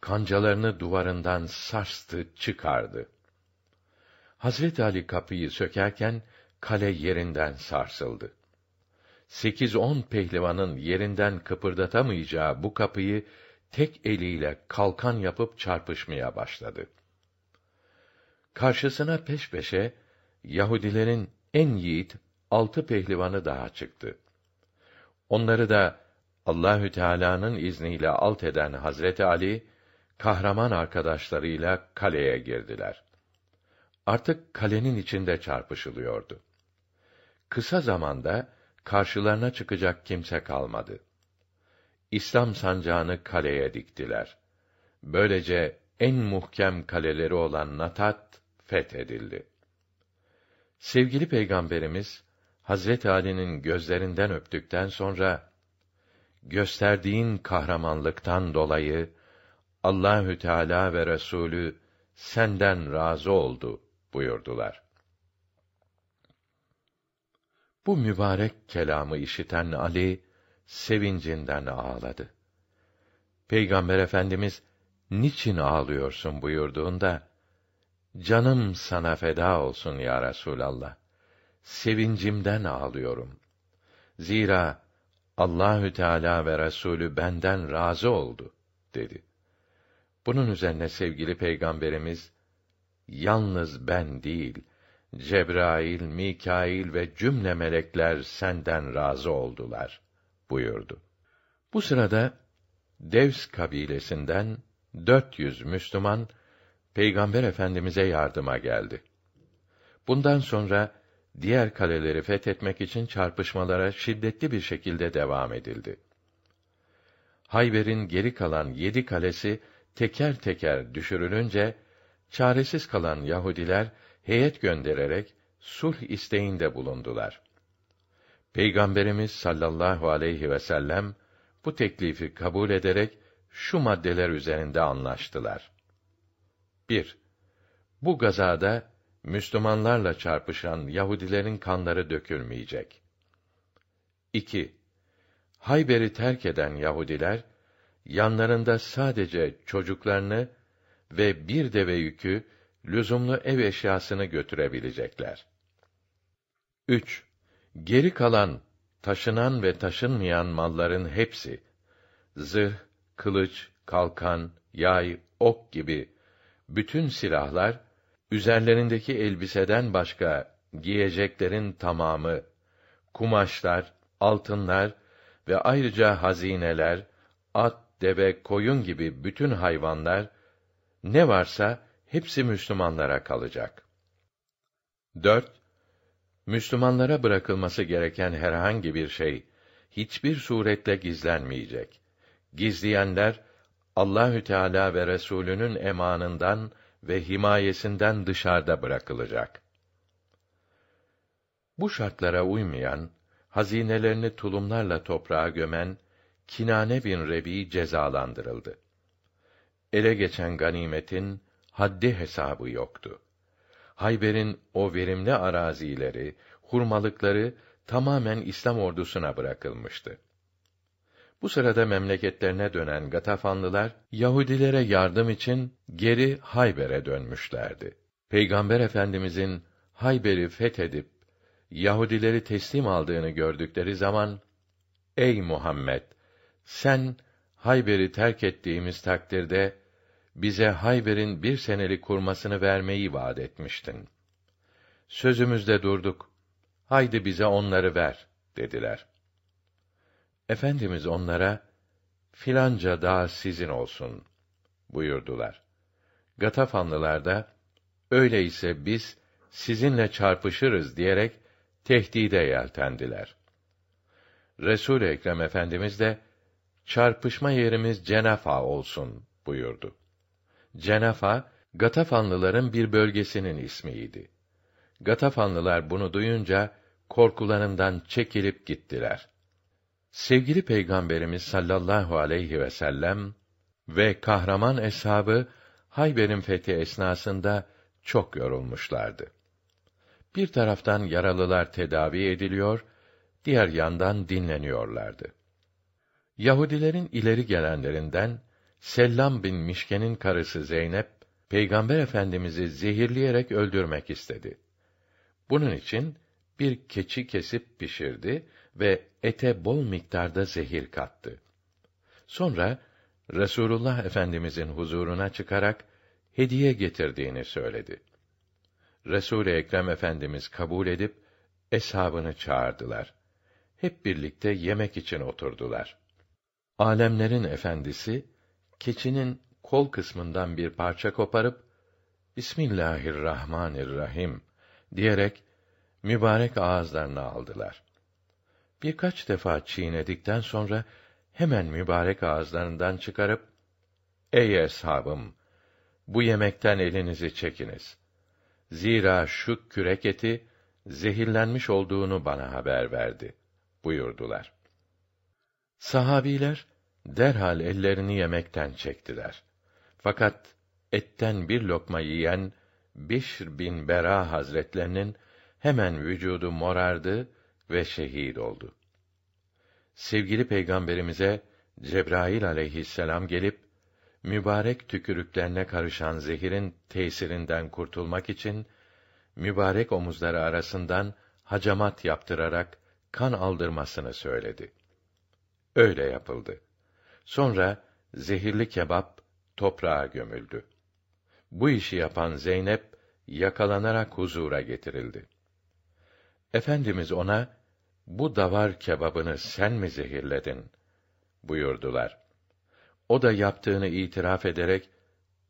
Kancalarını duvarından sarstı, çıkardı. Hazret Ali kapıyı sökerken kale yerinden sarsıldı. Sekiz on pehlivanın yerinden kıpırdatamayacağı bu kapıyı tek eliyle kalkan yapıp çarpışmaya başladı. Karşısına peş peşe Yahudilerin en yiğit altı pehlivanı daha çıktı. Onları da Allahü Teala'nın izniyle alt eden Hazreti Ali kahraman arkadaşlarıyla kaleye girdiler. Artık kalenin içinde çarpışılıyordu. Kısa zamanda karşılarına çıkacak kimse kalmadı. İslam sancağını kaleye diktiler. Böylece en muhkem kaleleri olan Natat fethedildi. Sevgili Peygamberimiz Hazret Ali'nin gözlerinden öptükten sonra gösterdiğin kahramanlıktan dolayı Allahü Teala ve Resulü senden razı oldu buyurdular. Bu mübarek kelamı işiten Ali sevincinden ağladı. Peygamber Efendimiz niçin ağlıyorsun buyurduğunda canım sana feda olsun ya Resulallah. Sevincimden ağlıyorum. Zira Allahü Teala ve Resulü benden razı oldu dedi. Bunun üzerine sevgili peygamberimiz yalnız ben değil Cebrail, Mikail ve cümle melekler senden razı oldular buyurdu. Bu sırada Devs kabilesinden 400 Müslüman Peygamber Efendimize yardıma geldi. Bundan sonra diğer kaleleri fethetmek için çarpışmalara şiddetli bir şekilde devam edildi. Hayber'in geri kalan yedi kalesi teker teker düşürülünce çaresiz kalan Yahudiler heyet göndererek sulh isteğinde bulundular. Peygamberimiz sallallahu aleyhi ve sellem bu teklifi kabul ederek şu maddeler üzerinde anlaştılar. 1. Bu gazada Müslümanlarla çarpışan Yahudilerin kanları dökülmeyecek. 2. Hayber'i terk eden Yahudiler yanlarında sadece çocuklarını ve bir deve yükü lüzumlu ev eşyasını götürebilecekler. 3. Geri kalan taşınan ve taşınmayan malların hepsi zırh, kılıç, kalkan, yay, ok gibi bütün silahlar üzerlerindeki elbiseden başka giyeceklerin tamamı, kumaşlar, altınlar ve ayrıca hazineler, at, deve, koyun gibi bütün hayvanlar ne varsa hepsi Müslümanlara kalacak. 4. Müslümanlara bırakılması gereken herhangi bir şey hiçbir suretle gizlenmeyecek. Gizleyenler Allahü Teala ve Resulünün emanından ve himayesinden dışarıda bırakılacak. Bu şartlara uymayan, hazinelerini tulumlarla toprağa gömen Kinane bin Rebi cezalandırıldı. Ele geçen ganimetin haddi hesabı yoktu. Hayber'in o verimli arazileri, hurmalıkları tamamen İslam ordusuna bırakılmıştı. Bu sırada memleketlerine dönen Gatafanlılar Yahudilere yardım için geri Hayber'e dönmüşlerdi. Peygamber Efendimizin Hayber'i fethedip Yahudileri teslim aldığını gördükleri zaman Ey Muhammed sen Hayber'i terk ettiğimiz takdirde bize Hayber'in bir senelik kurmasını vermeyi vaat etmiştin. Sözümüzde durduk. Haydi bize onları ver dediler. Efendimiz onlara filanca dağ sizin olsun buyurdular. Gatafanlılar da öyleyse biz sizinle çarpışırız diyerek tehdide yeltendiler. Resul Ekrem Efendimiz de çarpışma yerimiz Cenafa olsun buyurdu. Cenafa Gatafanlıların bir bölgesinin ismiydi. Gatafanlılar bunu duyunca korkularından çekilip gittiler. Sevgili Peygamberimiz sallallahu aleyhi ve sellem ve kahraman eshabı Hayber'in fethi esnasında çok yorulmuşlardı. Bir taraftan yaralılar tedavi ediliyor, diğer yandan dinleniyorlardı. Yahudilerin ileri gelenlerinden Sellam bin Mişke'nin karısı Zeynep Peygamber Efendimizi zehirleyerek öldürmek istedi. Bunun için bir keçi kesip pişirdi ve ete bol miktarda zehir kattı. Sonra Resulullah Efendimizin huzuruna çıkarak hediye getirdiğini söyledi. Resul Ekrem Efendimiz kabul edip eshabını çağırdılar. Hep birlikte yemek için oturdular. Alemlerin efendisi keçinin kol kısmından bir parça koparıp Bismillahirrahmanirrahim diyerek mübarek ağızlarına aldılar. Birkaç defa çiğnedikten sonra hemen mübarek ağızlarından çıkarıp Ey eshabım bu yemekten elinizi çekiniz. Zira şu kürek eti zehirlenmiş olduğunu bana haber verdi buyurdular. Sahabiler derhal ellerini yemekten çektiler. Fakat etten bir lokma yiyen Bişr bin Bera Hazretlerinin hemen vücudu morardı ve şehit oldu. Sevgili peygamberimize Cebrail aleyhisselam gelip mübarek tükürüklerine karışan zehirin tesirinden kurtulmak için mübarek omuzları arasından hacamat yaptırarak kan aldırmasını söyledi. Öyle yapıldı. Sonra zehirli kebap toprağa gömüldü. Bu işi yapan Zeynep yakalanarak huzura getirildi. Efendimiz ona bu davar kebabını sen mi zehirledin buyurdular. O da yaptığını itiraf ederek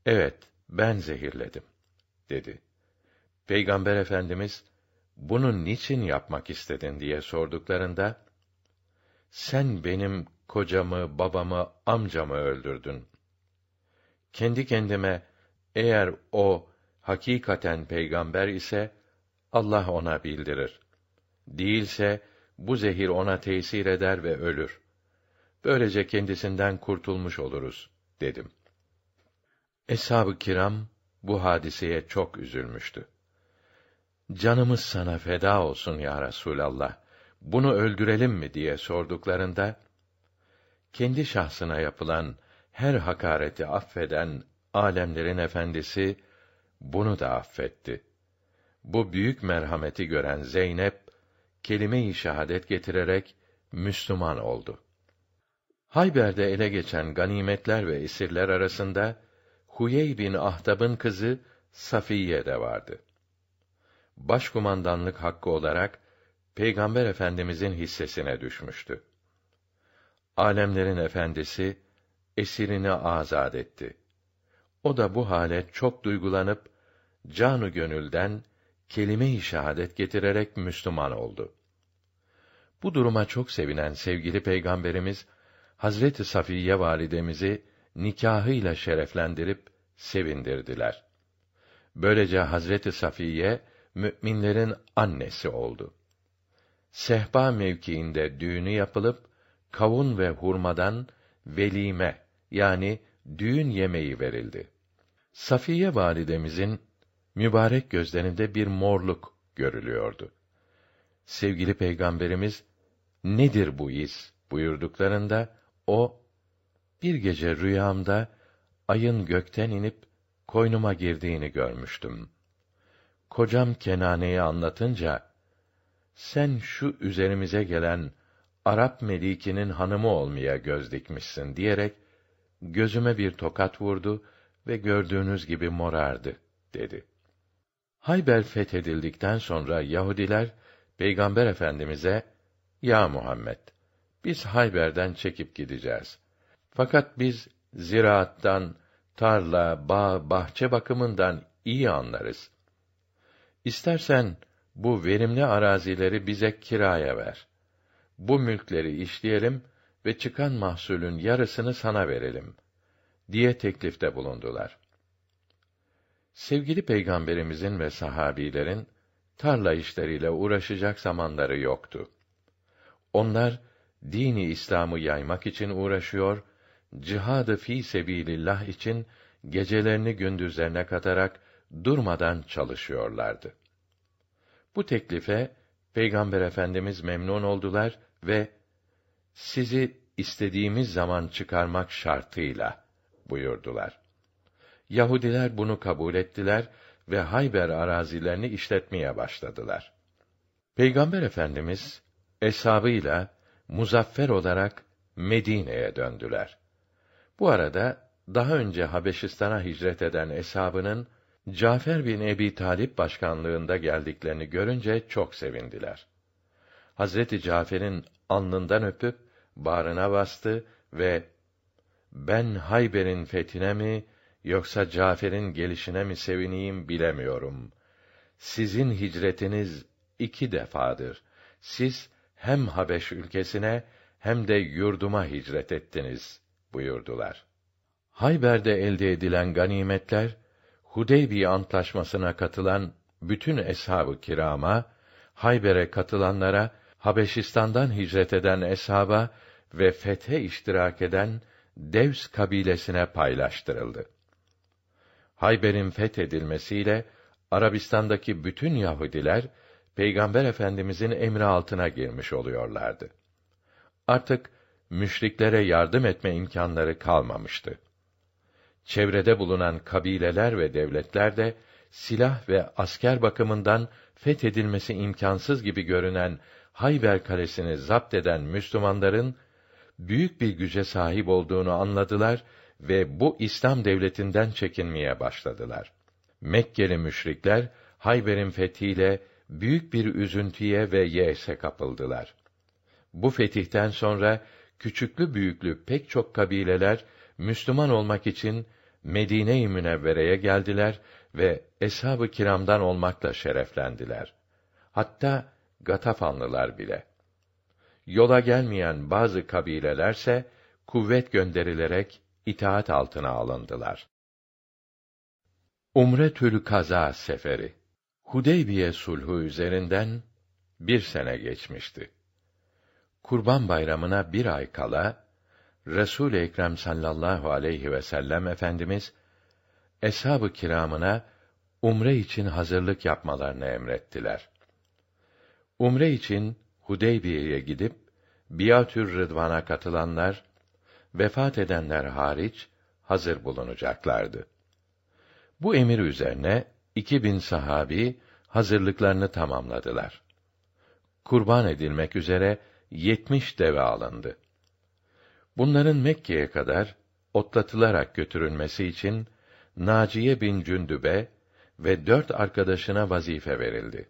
evet ben zehirledim dedi. Peygamber Efendimiz bunu niçin yapmak istedin diye sorduklarında sen benim kocamı, babamı, amcamı öldürdün. Kendi kendime eğer o hakikaten peygamber ise Allah ona bildirir. Değilse bu zehir ona tesir eder ve ölür. Böylece kendisinden kurtulmuş oluruz dedim. Eshab-ı kiram bu hadiseye çok üzülmüştü. Canımız sana feda olsun ya Resulallah. Bunu öldürelim mi diye sorduklarında kendi şahsına yapılan her hakareti affeden alemlerin efendisi bunu da affetti. Bu büyük merhameti gören Zeynep kelime-i şehadet getirerek Müslüman oldu. Hayber'de ele geçen ganimetler ve esirler arasında Huyey bin Ahtab'ın kızı Safiye de vardı. Başkumandanlık hakkı olarak Peygamber Efendimizin hissesine düşmüştü. Alemlerin efendisi esirini azad etti. O da bu hale çok duygulanıp canu gönülden kelime-i şehadet getirerek Müslüman oldu. Bu duruma çok sevinen sevgili peygamberimiz Hazreti Safiye validemizi nikahıyla şereflendirip sevindirdiler. Böylece Hazreti Safiye müminlerin annesi oldu. Sehpa mevkiinde düğünü yapılıp kavun ve hurmadan velime yani düğün yemeği verildi. Safiye validemizin mübarek gözlerinde bir morluk görülüyordu. Sevgili peygamberimiz nedir bu iz buyurduklarında o bir gece rüyamda ayın gökten inip koynuma girdiğini görmüştüm. Kocam Kenane'yi anlatınca sen şu üzerimize gelen Arap melikinin hanımı olmaya göz dikmişsin diyerek gözüme bir tokat vurdu ve gördüğünüz gibi morardı dedi. Hayber fethedildikten sonra Yahudiler Peygamber Efendimize ya Muhammed biz Hayber'den çekip gideceğiz. Fakat biz ziraattan, tarla, bağ, bahçe bakımından iyi anlarız. İstersen bu verimli arazileri bize kiraya ver. Bu mülkleri işleyelim ve çıkan mahsulün yarısını sana verelim diye teklifte bulundular. Sevgili peygamberimizin ve sahabilerin tarla işleriyle uğraşacak zamanları yoktu. Onlar dini İslam'ı yaymak için uğraşıyor, cihadı fi sebilillah için gecelerini gündüzlerine katarak durmadan çalışıyorlardı. Bu teklife Peygamber Efendimiz memnun oldular ve sizi istediğimiz zaman çıkarmak şartıyla buyurdular. Yahudiler bunu kabul ettiler ve Hayber arazilerini işletmeye başladılar. Peygamber Efendimiz eshabıyla muzaffer olarak Medine'ye döndüler. Bu arada daha önce Habeşistan'a hicret eden eshabının Cafer bin Ebi Talip başkanlığında geldiklerini görünce çok sevindiler. Hazreti Cafer'in alnından öpüp bağrına bastı ve ben Hayber'in fethine mi yoksa Cafer'in gelişine mi sevineyim bilemiyorum. Sizin hicretiniz iki defadır. Siz hem Habeş ülkesine hem de yurduma hicret ettiniz buyurdular. Hayber'de elde edilen ganimetler Hudeybiye antlaşmasına katılan bütün eshab-ı kirama, Hayber'e katılanlara, Habeşistan'dan hicret eden eshaba ve fethe iştirak eden Devs kabilesine paylaştırıldı. Hayber'in fethedilmesiyle Arabistan'daki bütün Yahudiler Peygamber Efendimizin emri altına girmiş oluyorlardı. Artık müşriklere yardım etme imkanları kalmamıştı. Çevrede bulunan kabileler ve devletler de silah ve asker bakımından fethedilmesi imkansız gibi görünen Hayber kalesini zapt eden Müslümanların büyük bir güce sahip olduğunu anladılar ve bu İslam devletinden çekinmeye başladılar. Mekkeli müşrikler Hayber'in fethiyle büyük bir üzüntüye ve yeğse kapıldılar. Bu fetihten sonra küçüklü büyüklü pek çok kabileler Müslüman olmak için Medine-i Münevvere'ye geldiler ve eshab-ı kiramdan olmakla şereflendiler. Hatta Gatafanlılar bile. Yola gelmeyen bazı kabilelerse kuvvet gönderilerek itaat altına alındılar. Umretül Kaza seferi Hudeybiye sulhu üzerinden bir sene geçmişti. Kurban Bayramı'na bir ay kala Resul Ekrem sallallahu aleyhi ve sellem efendimiz eshab-ı kiramına umre için hazırlık yapmalarını emrettiler. Umre için Hudeybiye'ye gidip Biatür Rıdvan'a katılanlar vefat edenler hariç hazır bulunacaklardı. Bu emir üzerine 2000 sahabi hazırlıklarını tamamladılar. Kurban edilmek üzere 70 deve alındı. Bunların Mekke'ye kadar otlatılarak götürülmesi için Naciye bin Cündübe ve dört arkadaşına vazife verildi.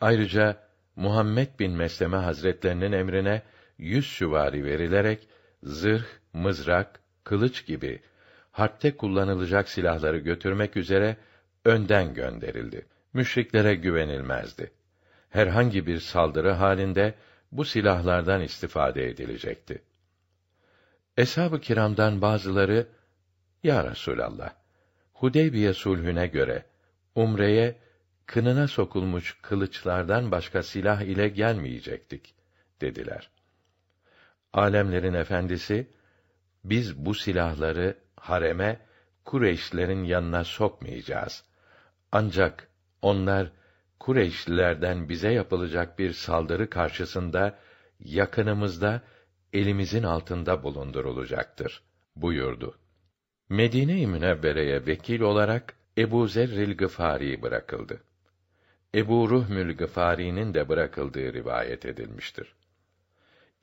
Ayrıca Muhammed bin Mesleme Hazretlerinin emrine yüz süvari verilerek zırh, mızrak, kılıç gibi harpte kullanılacak silahları götürmek üzere önden gönderildi. Müşriklere güvenilmezdi. Herhangi bir saldırı halinde bu silahlardan istifade edilecekti. Eshab-ı kiramdan bazıları, Ya Resûlallah, Hudeybiye sulhüne göre, umreye, kınına sokulmuş kılıçlardan başka silah ile gelmeyecektik, dediler. Alemlerin efendisi, biz bu silahları hareme, Kureyşlerin yanına sokmayacağız. Ancak onlar Kureyşlilerden bize yapılacak bir saldırı karşısında yakınımızda elimizin altında bulundurulacaktır buyurdu. Medine-i Münevvere'ye vekil olarak Ebu Zerril Gıfari bırakıldı. Ebu Ruhmül Gıfari'nin de bırakıldığı rivayet edilmiştir.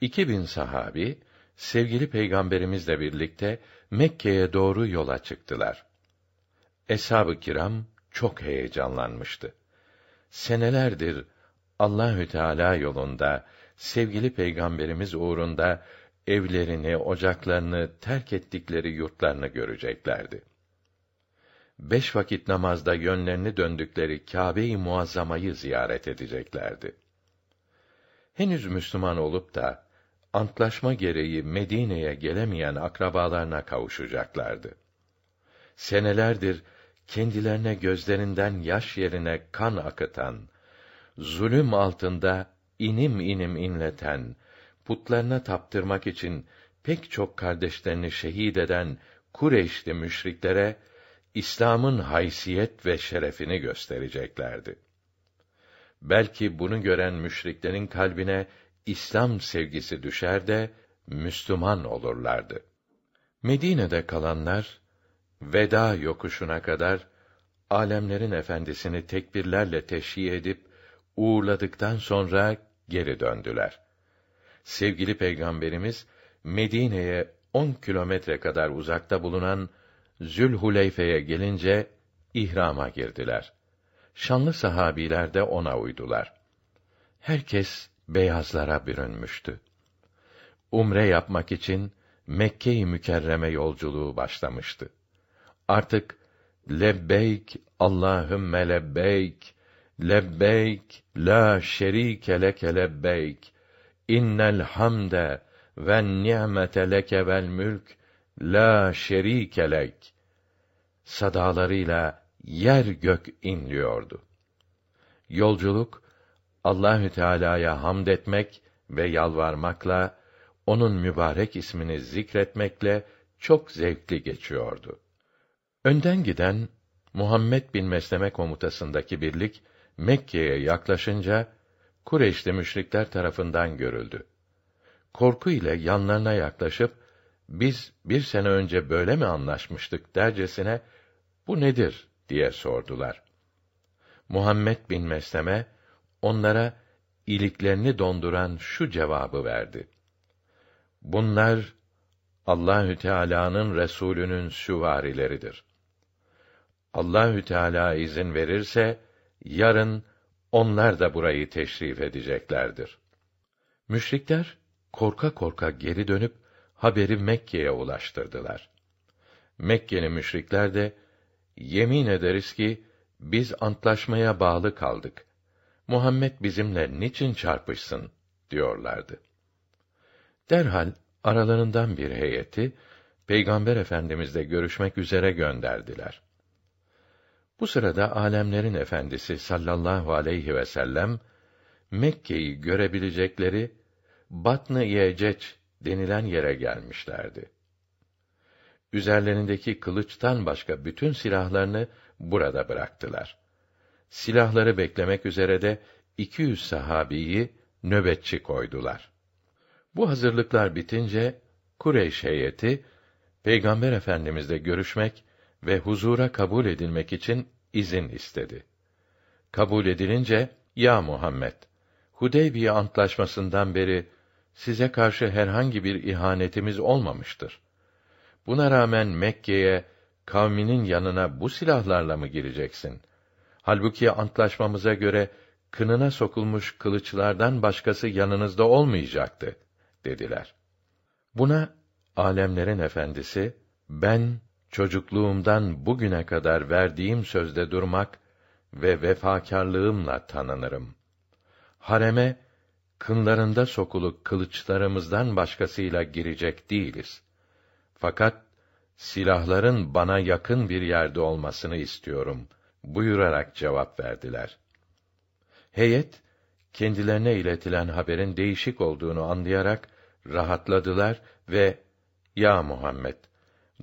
2000 sahabi sevgili peygamberimizle birlikte Mekke'ye doğru yola çıktılar. Eshab-ı kiram çok heyecanlanmıştı. Senelerdir Allahü Teala yolunda sevgili peygamberimiz uğrunda evlerini, ocaklarını, terk ettikleri yurtlarını göreceklerdi. Beş vakit namazda yönlerini döndükleri Kâbe-i Muazzama'yı ziyaret edeceklerdi. Henüz Müslüman olup da antlaşma gereği Medine'ye gelemeyen akrabalarına kavuşacaklardı. Senelerdir kendilerine gözlerinden yaş yerine kan akıtan, zulüm altında inim inim inleten, putlarına taptırmak için pek çok kardeşlerini şehit eden Kureyşli müşriklere İslam'ın haysiyet ve şerefini göstereceklerdi. Belki bunu gören müşriklerin kalbine İslam sevgisi düşer de Müslüman olurlardı. Medine'de kalanlar veda yokuşuna kadar alemlerin efendisini tekbirlerle teşhi edip uğurladıktan sonra geri döndüler. Sevgili peygamberimiz Medine'ye on kilometre kadar uzakta bulunan Zülhuleyfe'ye gelince ihrama girdiler. Şanlı sahabiler de ona uydular. Herkes beyazlara bürünmüştü. Umre yapmak için Mekke-i Mükerreme yolculuğu başlamıştı. Artık lebbeyk Allahümme lebbeyk lebbeyk la şerike leke lebbeyk innel hamde ve ni'mete leke vel mülk la şerike lek sadalarıyla yer gök inliyordu. Yolculuk Allahü Teala'ya hamd etmek ve yalvarmakla onun mübarek ismini zikretmekle çok zevkli geçiyordu. Önden giden Muhammed bin Mesleme komutasındaki birlik Mekke'ye yaklaşınca Kureyşli müşrikler tarafından görüldü. Korku ile yanlarına yaklaşıp biz bir sene önce böyle mi anlaşmıştık dercesine bu nedir diye sordular. Muhammed bin Mesleme onlara iliklerini donduran şu cevabı verdi. Bunlar Allahü Teala'nın Resulünün süvarileridir. Allahü Teala izin verirse yarın onlar da burayı teşrif edeceklerdir. Müşrikler korka korka geri dönüp haberi Mekke'ye ulaştırdılar. Mekkeli müşrikler de yemin ederiz ki biz antlaşmaya bağlı kaldık. Muhammed bizimle niçin çarpışsın diyorlardı. Derhal aralarından bir heyeti Peygamber Efendimizle görüşmek üzere gönderdiler. Bu sırada alemlerin efendisi sallallahu aleyhi ve sellem Mekke'yi görebilecekleri Batn-ı Yeceç denilen yere gelmişlerdi. Üzerlerindeki kılıçtan başka bütün silahlarını burada bıraktılar. Silahları beklemek üzere de 200 sahabiyi nöbetçi koydular. Bu hazırlıklar bitince Kureyş heyeti Peygamber Efendimizle görüşmek ve huzura kabul edilmek için izin istedi. Kabul edilince, ya Muhammed, Hudeybiye antlaşmasından beri size karşı herhangi bir ihanetimiz olmamıştır. Buna rağmen Mekke'ye kavminin yanına bu silahlarla mı gireceksin? Halbuki antlaşmamıza göre kınına sokulmuş kılıçlardan başkası yanınızda olmayacaktı dediler. Buna alemlerin efendisi ben çocukluğumdan bugüne kadar verdiğim sözde durmak ve vefakarlığımla tanınırım. Hareme kınlarında sokuluk kılıçlarımızdan başkasıyla girecek değiliz. Fakat silahların bana yakın bir yerde olmasını istiyorum buyurarak cevap verdiler. Heyet kendilerine iletilen haberin değişik olduğunu anlayarak rahatladılar ve ya Muhammed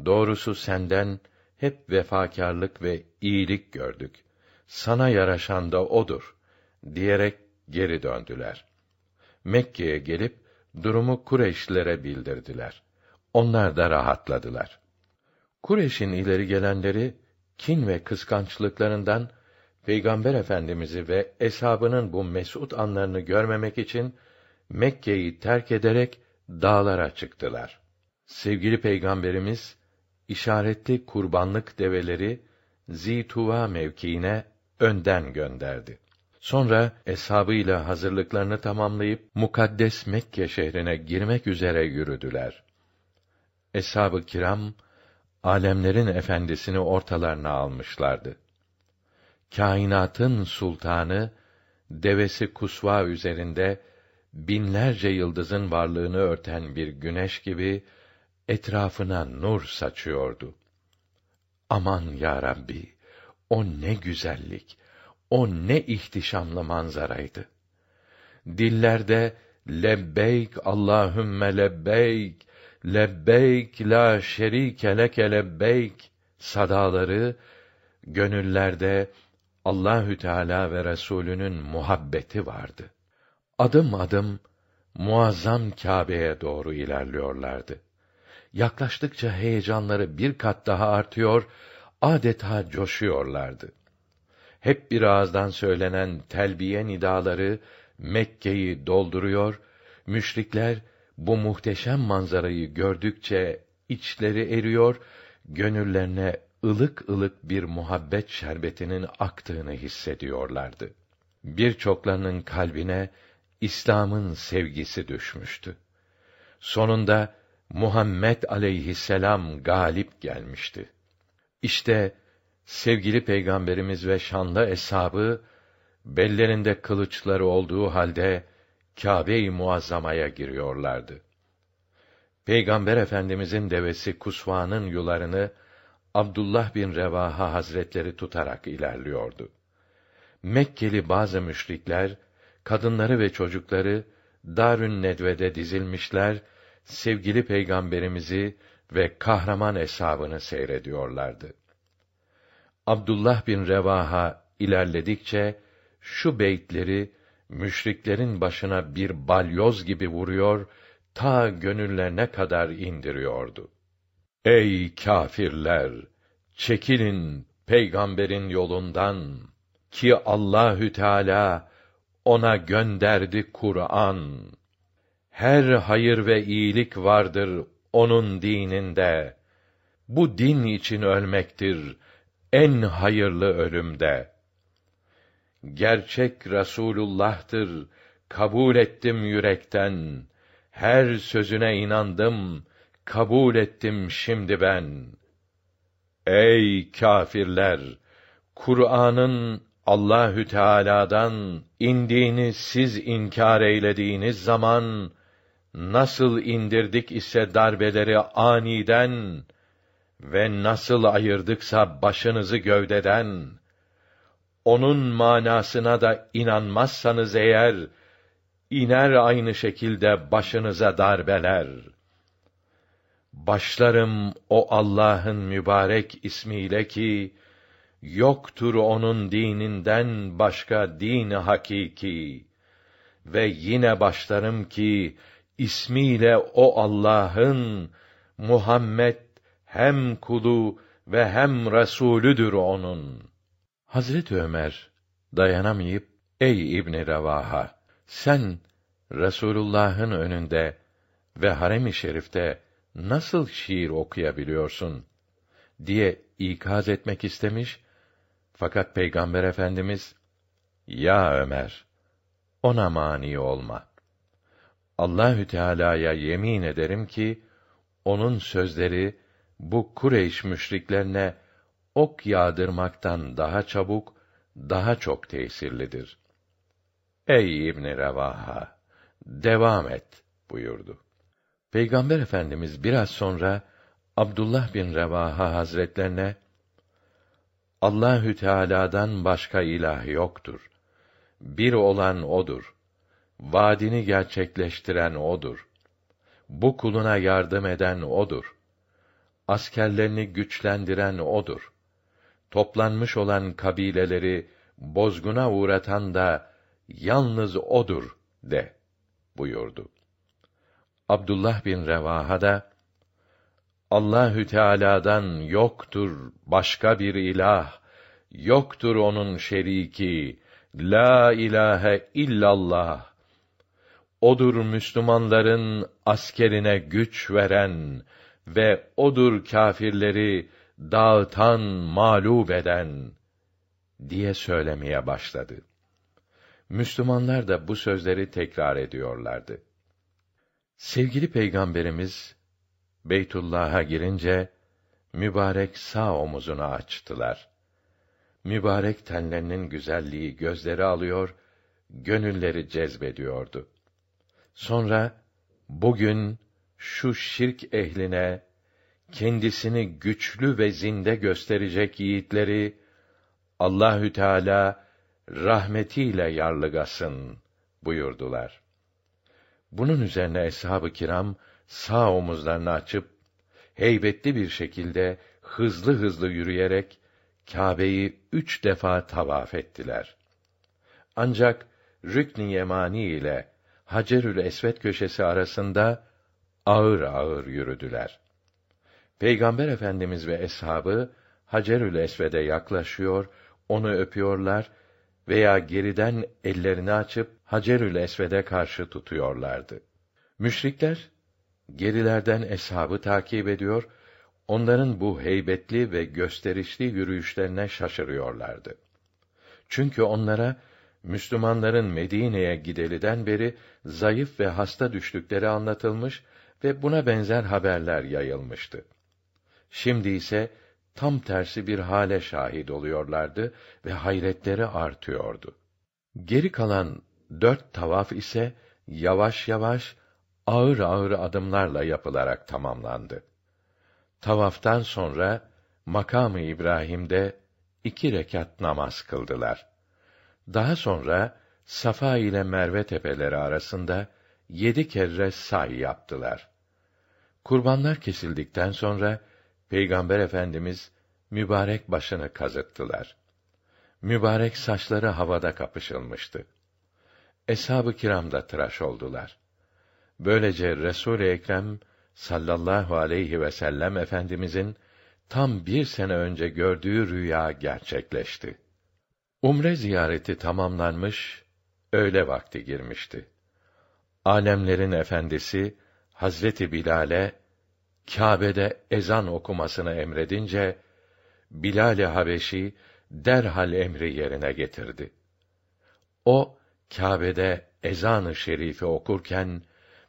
doğrusu senden hep vefakarlık ve iyilik gördük. Sana yaraşan da odur diyerek geri döndüler. Mekke'ye gelip durumu Kureyşlilere bildirdiler. Onlar da rahatladılar. Kureyş'in ileri gelenleri kin ve kıskançlıklarından Peygamber Efendimizi ve eshabının bu mesut anlarını görmemek için Mekke'yi terk ederek dağlara çıktılar. Sevgili Peygamberimiz işaretli kurbanlık develeri Zituva mevkiine önden gönderdi. Sonra eshabıyla hazırlıklarını tamamlayıp mukaddes Mekke şehrine girmek üzere yürüdüler. Eshab-ı kiram alemlerin efendisini ortalarına almışlardı. Kainatın sultanı devesi kusva üzerinde binlerce yıldızın varlığını örten bir güneş gibi etrafına nur saçıyordu. Aman ya Rabbi, o ne güzellik, o ne ihtişamlı manzaraydı. Dillerde lebbeyk Allahümme lebbeyk, lebbeyk la şerike leke lebbeyk sadaları gönüllerde Allahü Teala ve Resulünün muhabbeti vardı. Adım adım muazzam Kâbe'ye doğru ilerliyorlardı. Yaklaştıkça heyecanları bir kat daha artıyor, adeta coşuyorlardı. Hep bir ağızdan söylenen telbiye nidaları Mekke'yi dolduruyor, müşrikler bu muhteşem manzarayı gördükçe içleri eriyor, gönüllerine ılık ılık bir muhabbet şerbetinin aktığını hissediyorlardı. Birçoklarının kalbine İslam'ın sevgisi düşmüştü. Sonunda Muhammed aleyhisselam galip gelmişti. İşte sevgili peygamberimiz ve şanlı eshabı bellerinde kılıçları olduğu halde Kâbe-i Muazzama'ya giriyorlardı. Peygamber Efendimizin devesi Kusva'nın yularını Abdullah bin Revaha Hazretleri tutarak ilerliyordu. Mekkeli bazı müşrikler kadınları ve çocukları Darün Nedve'de dizilmişler, sevgili peygamberimizi ve kahraman hesabını seyrediyorlardı. Abdullah bin Revaha ilerledikçe şu beytleri müşriklerin başına bir balyoz gibi vuruyor, ta gönüllerine kadar indiriyordu. Ey kâfirler! Çekilin peygamberin yolundan ki Allahü Teala ona gönderdi Kur'an. Her hayır ve iyilik vardır onun dininde. Bu din için ölmektir en hayırlı ölümde. Gerçek Rasulullah'tır, kabul ettim yürekten. Her sözüne inandım, kabul ettim şimdi ben. Ey kâfirler! Kur'an'ın Allahü Teala'dan indiğini siz inkar eylediğiniz zaman nasıl indirdik ise darbeleri aniden ve nasıl ayırdıksa başınızı gövdeden onun manasına da inanmazsanız eğer iner aynı şekilde başınıza darbeler. Başlarım o Allah'ın mübarek ismiyle ki yoktur onun dininden başka din hakiki ve yine başlarım ki ismiyle o Allah'ın Muhammed hem kulu ve hem Resulüdür onun. Hazret Ömer dayanamayıp ey İbn Revaha sen Resulullah'ın önünde ve harem-i şerifte nasıl şiir okuyabiliyorsun diye ikaz etmek istemiş fakat Peygamber Efendimiz ya Ömer ona mani olma. Allahü Teala'ya yemin ederim ki onun sözleri bu Kureyş müşriklerine ok yağdırmaktan daha çabuk, daha çok tesirlidir. Ey İbn Revaha, devam et buyurdu. Peygamber Efendimiz biraz sonra Abdullah bin Revaha Hazretlerine Allahü Teala'dan başka ilah yoktur. Bir olan odur. Vaadini gerçekleştiren odur. Bu kuluna yardım eden odur. Askerlerini güçlendiren odur. Toplanmış olan kabileleri bozguna uğratan da yalnız odur de buyurdu. Abdullah bin Revaha da Allahü Teala'dan yoktur başka bir ilah, yoktur onun şeriki. La ilahe illallah. Odur Müslümanların askerine güç veren ve odur kâfirleri dağıtan, mağlup eden diye söylemeye başladı. Müslümanlar da bu sözleri tekrar ediyorlardı. Sevgili Peygamberimiz Beytullah'a girince mübarek sağ omuzunu açtılar. Mübarek tenlerinin güzelliği gözleri alıyor, gönülleri cezbediyordu. Sonra bugün şu şirk ehline kendisini güçlü ve zinde gösterecek yiğitleri Allahü Teala rahmetiyle yarlıgasın buyurdular. Bunun üzerine eshab-ı kiram sağ omuzlarını açıp heybetli bir şekilde hızlı hızlı yürüyerek Kâbe'yi üç defa tavaf ettiler. Ancak Rükn-i Yemani ile Hacerül Esved köşesi arasında ağır ağır yürüdüler. Peygamber Efendimiz ve eshabı Hacerül Esved'e yaklaşıyor, onu öpüyorlar veya geriden ellerini açıp Hacerül Esved'e karşı tutuyorlardı. Müşrikler gerilerden eshabı takip ediyor, onların bu heybetli ve gösterişli yürüyüşlerine şaşırıyorlardı. Çünkü onlara Müslümanların Medine'ye gideliden beri zayıf ve hasta düştükleri anlatılmış ve buna benzer haberler yayılmıştı. Şimdi ise tam tersi bir hale şahit oluyorlardı ve hayretleri artıyordu. Geri kalan dört tavaf ise yavaş yavaş ağır ağır adımlarla yapılarak tamamlandı. Tavaftan sonra makamı İbrahim'de iki rekat namaz kıldılar. Daha sonra Safa ile Merve tepeleri arasında yedi kere say yaptılar. Kurbanlar kesildikten sonra Peygamber Efendimiz mübarek başını kazıttılar. Mübarek saçları havada kapışılmıştı. Eshab-ı kiram da tıraş oldular. Böylece Resul-i Ekrem sallallahu aleyhi ve sellem efendimizin tam bir sene önce gördüğü rüya gerçekleşti. Umre ziyareti tamamlanmış, öğle vakti girmişti. Alemlerin efendisi Hazreti Bilal'e Kâbe'de ezan okumasını emredince Bilal-i Habeşi derhal emri yerine getirdi. O Kâbe'de ezan-ı şerifi okurken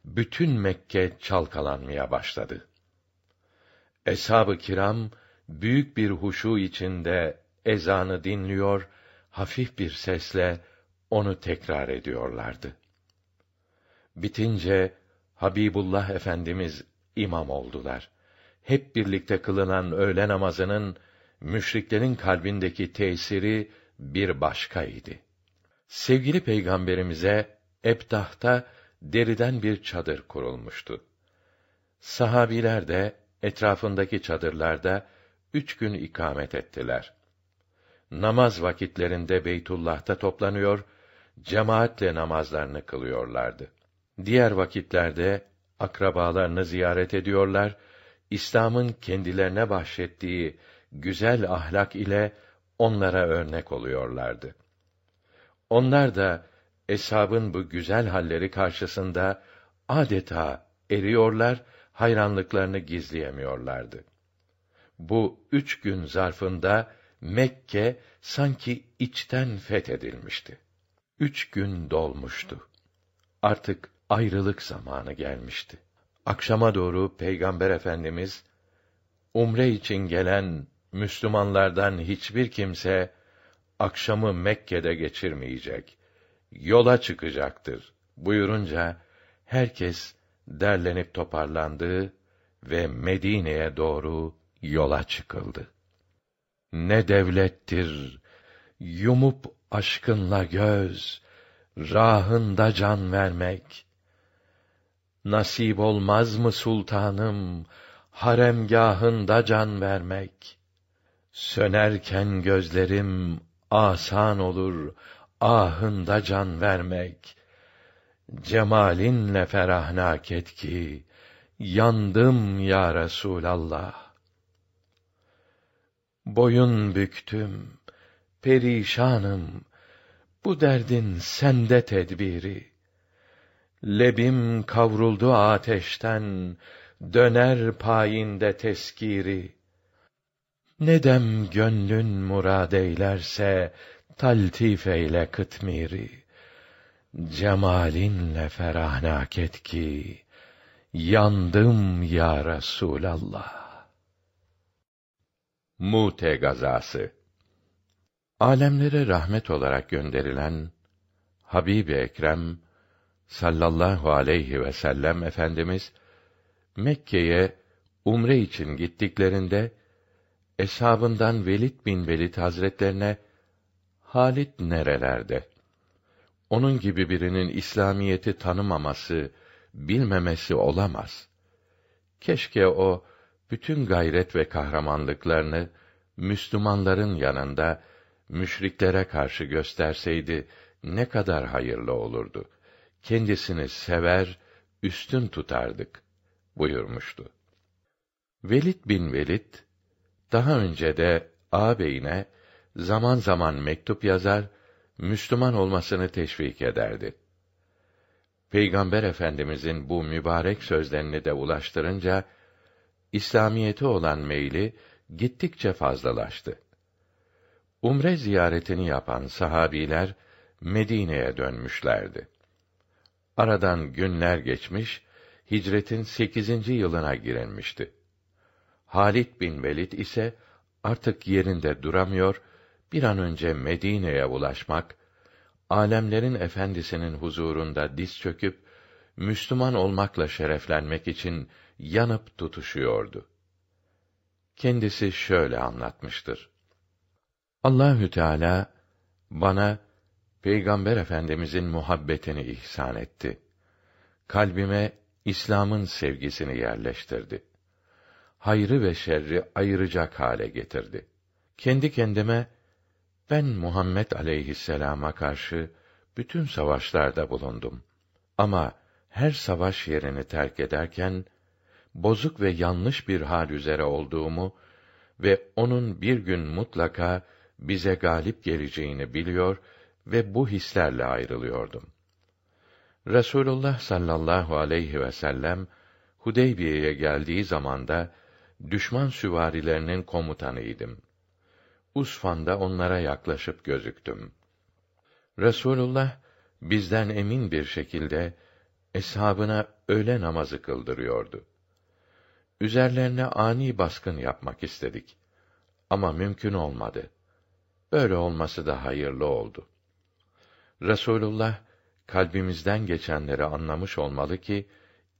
bütün Mekke çalkalanmaya başladı. Eshab-ı kiram büyük bir huşu içinde ezanı dinliyor, hafif bir sesle onu tekrar ediyorlardı. Bitince Habibullah Efendimiz imam oldular. Hep birlikte kılınan öğle namazının müşriklerin kalbindeki tesiri bir başkaydı. Sevgili peygamberimize Ebtah'ta deriden bir çadır kurulmuştu. Sahabiler de etrafındaki çadırlarda üç gün ikamet ettiler. Namaz vakitlerinde Beytullah'ta toplanıyor, cemaatle namazlarını kılıyorlardı. Diğer vakitlerde akrabalarını ziyaret ediyorlar, İslam'ın kendilerine bahşettiği güzel ahlak ile onlara örnek oluyorlardı. Onlar da eshabın bu güzel halleri karşısında adeta eriyorlar, hayranlıklarını gizleyemiyorlardı. Bu üç gün zarfında Mekke sanki içten fethedilmişti. Üç gün dolmuştu. Artık ayrılık zamanı gelmişti. Akşama doğru Peygamber Efendimiz umre için gelen Müslümanlardan hiçbir kimse akşamı Mekke'de geçirmeyecek. Yola çıkacaktır buyurunca herkes derlenip toparlandı ve Medine'ye doğru yola çıkıldı. Ne devlettir yumup aşkınla göz, rahında can vermek. Nasip olmaz mı sultanım, haremgahında can vermek? Sönerken gözlerim asan olur, ahında can vermek. Cemalinle ferahnak et ki, yandım ya Resûlallah. Boyun büktüm, perişanım, bu derdin sende tedbiri. Lebim kavruldu ateşten, döner payinde teskiri. Ne dem gönlün murad eylerse, taltif eyle kıtmiri. Cemalinle ferahnak et ki, yandım ya Resûlallah. Mute gazası Alemlere rahmet olarak gönderilen Habib-i Ekrem sallallahu aleyhi ve sellem efendimiz Mekke'ye umre için gittiklerinde eshabından Velid bin Velid Hazretlerine Halit nerelerde? Onun gibi birinin İslamiyeti tanımaması, bilmemesi olamaz. Keşke o bütün gayret ve kahramanlıklarını Müslümanların yanında müşriklere karşı gösterseydi ne kadar hayırlı olurdu. Kendisini sever, üstün tutardık buyurmuştu. Velid bin Velid daha önce de ağabeyine zaman zaman mektup yazar, Müslüman olmasını teşvik ederdi. Peygamber Efendimizin bu mübarek sözlerini de ulaştırınca İslamiyete olan meyli gittikçe fazlalaştı. Umre ziyaretini yapan sahabiler Medine'ye dönmüşlerdi. Aradan günler geçmiş, hicretin sekizinci yılına girilmişti. Halit bin Velid ise artık yerinde duramıyor, bir an önce Medine'ye ulaşmak, alemlerin efendisinin huzurunda diz çöküp Müslüman olmakla şereflenmek için yanıp tutuşuyordu. Kendisi şöyle anlatmıştır. Allahü Teala bana Peygamber Efendimizin muhabbetini ihsan etti. Kalbime İslam'ın sevgisini yerleştirdi. Hayrı ve şerri ayıracak hale getirdi. Kendi kendime ben Muhammed aleyhisselama karşı bütün savaşlarda bulundum. Ama her savaş yerini terk ederken bozuk ve yanlış bir hal üzere olduğumu ve onun bir gün mutlaka bize galip geleceğini biliyor ve bu hislerle ayrılıyordum. Resulullah sallallahu aleyhi ve sellem Hudeybiye'ye geldiği zamanda düşman süvarilerinin komutanıydım. Usfan'da onlara yaklaşıp gözüktüm. Resulullah bizden emin bir şekilde eshabına öğle namazı kıldırıyordu. Üzerlerine ani baskın yapmak istedik. Ama mümkün olmadı. Böyle olması da hayırlı oldu. Resulullah kalbimizden geçenleri anlamış olmalı ki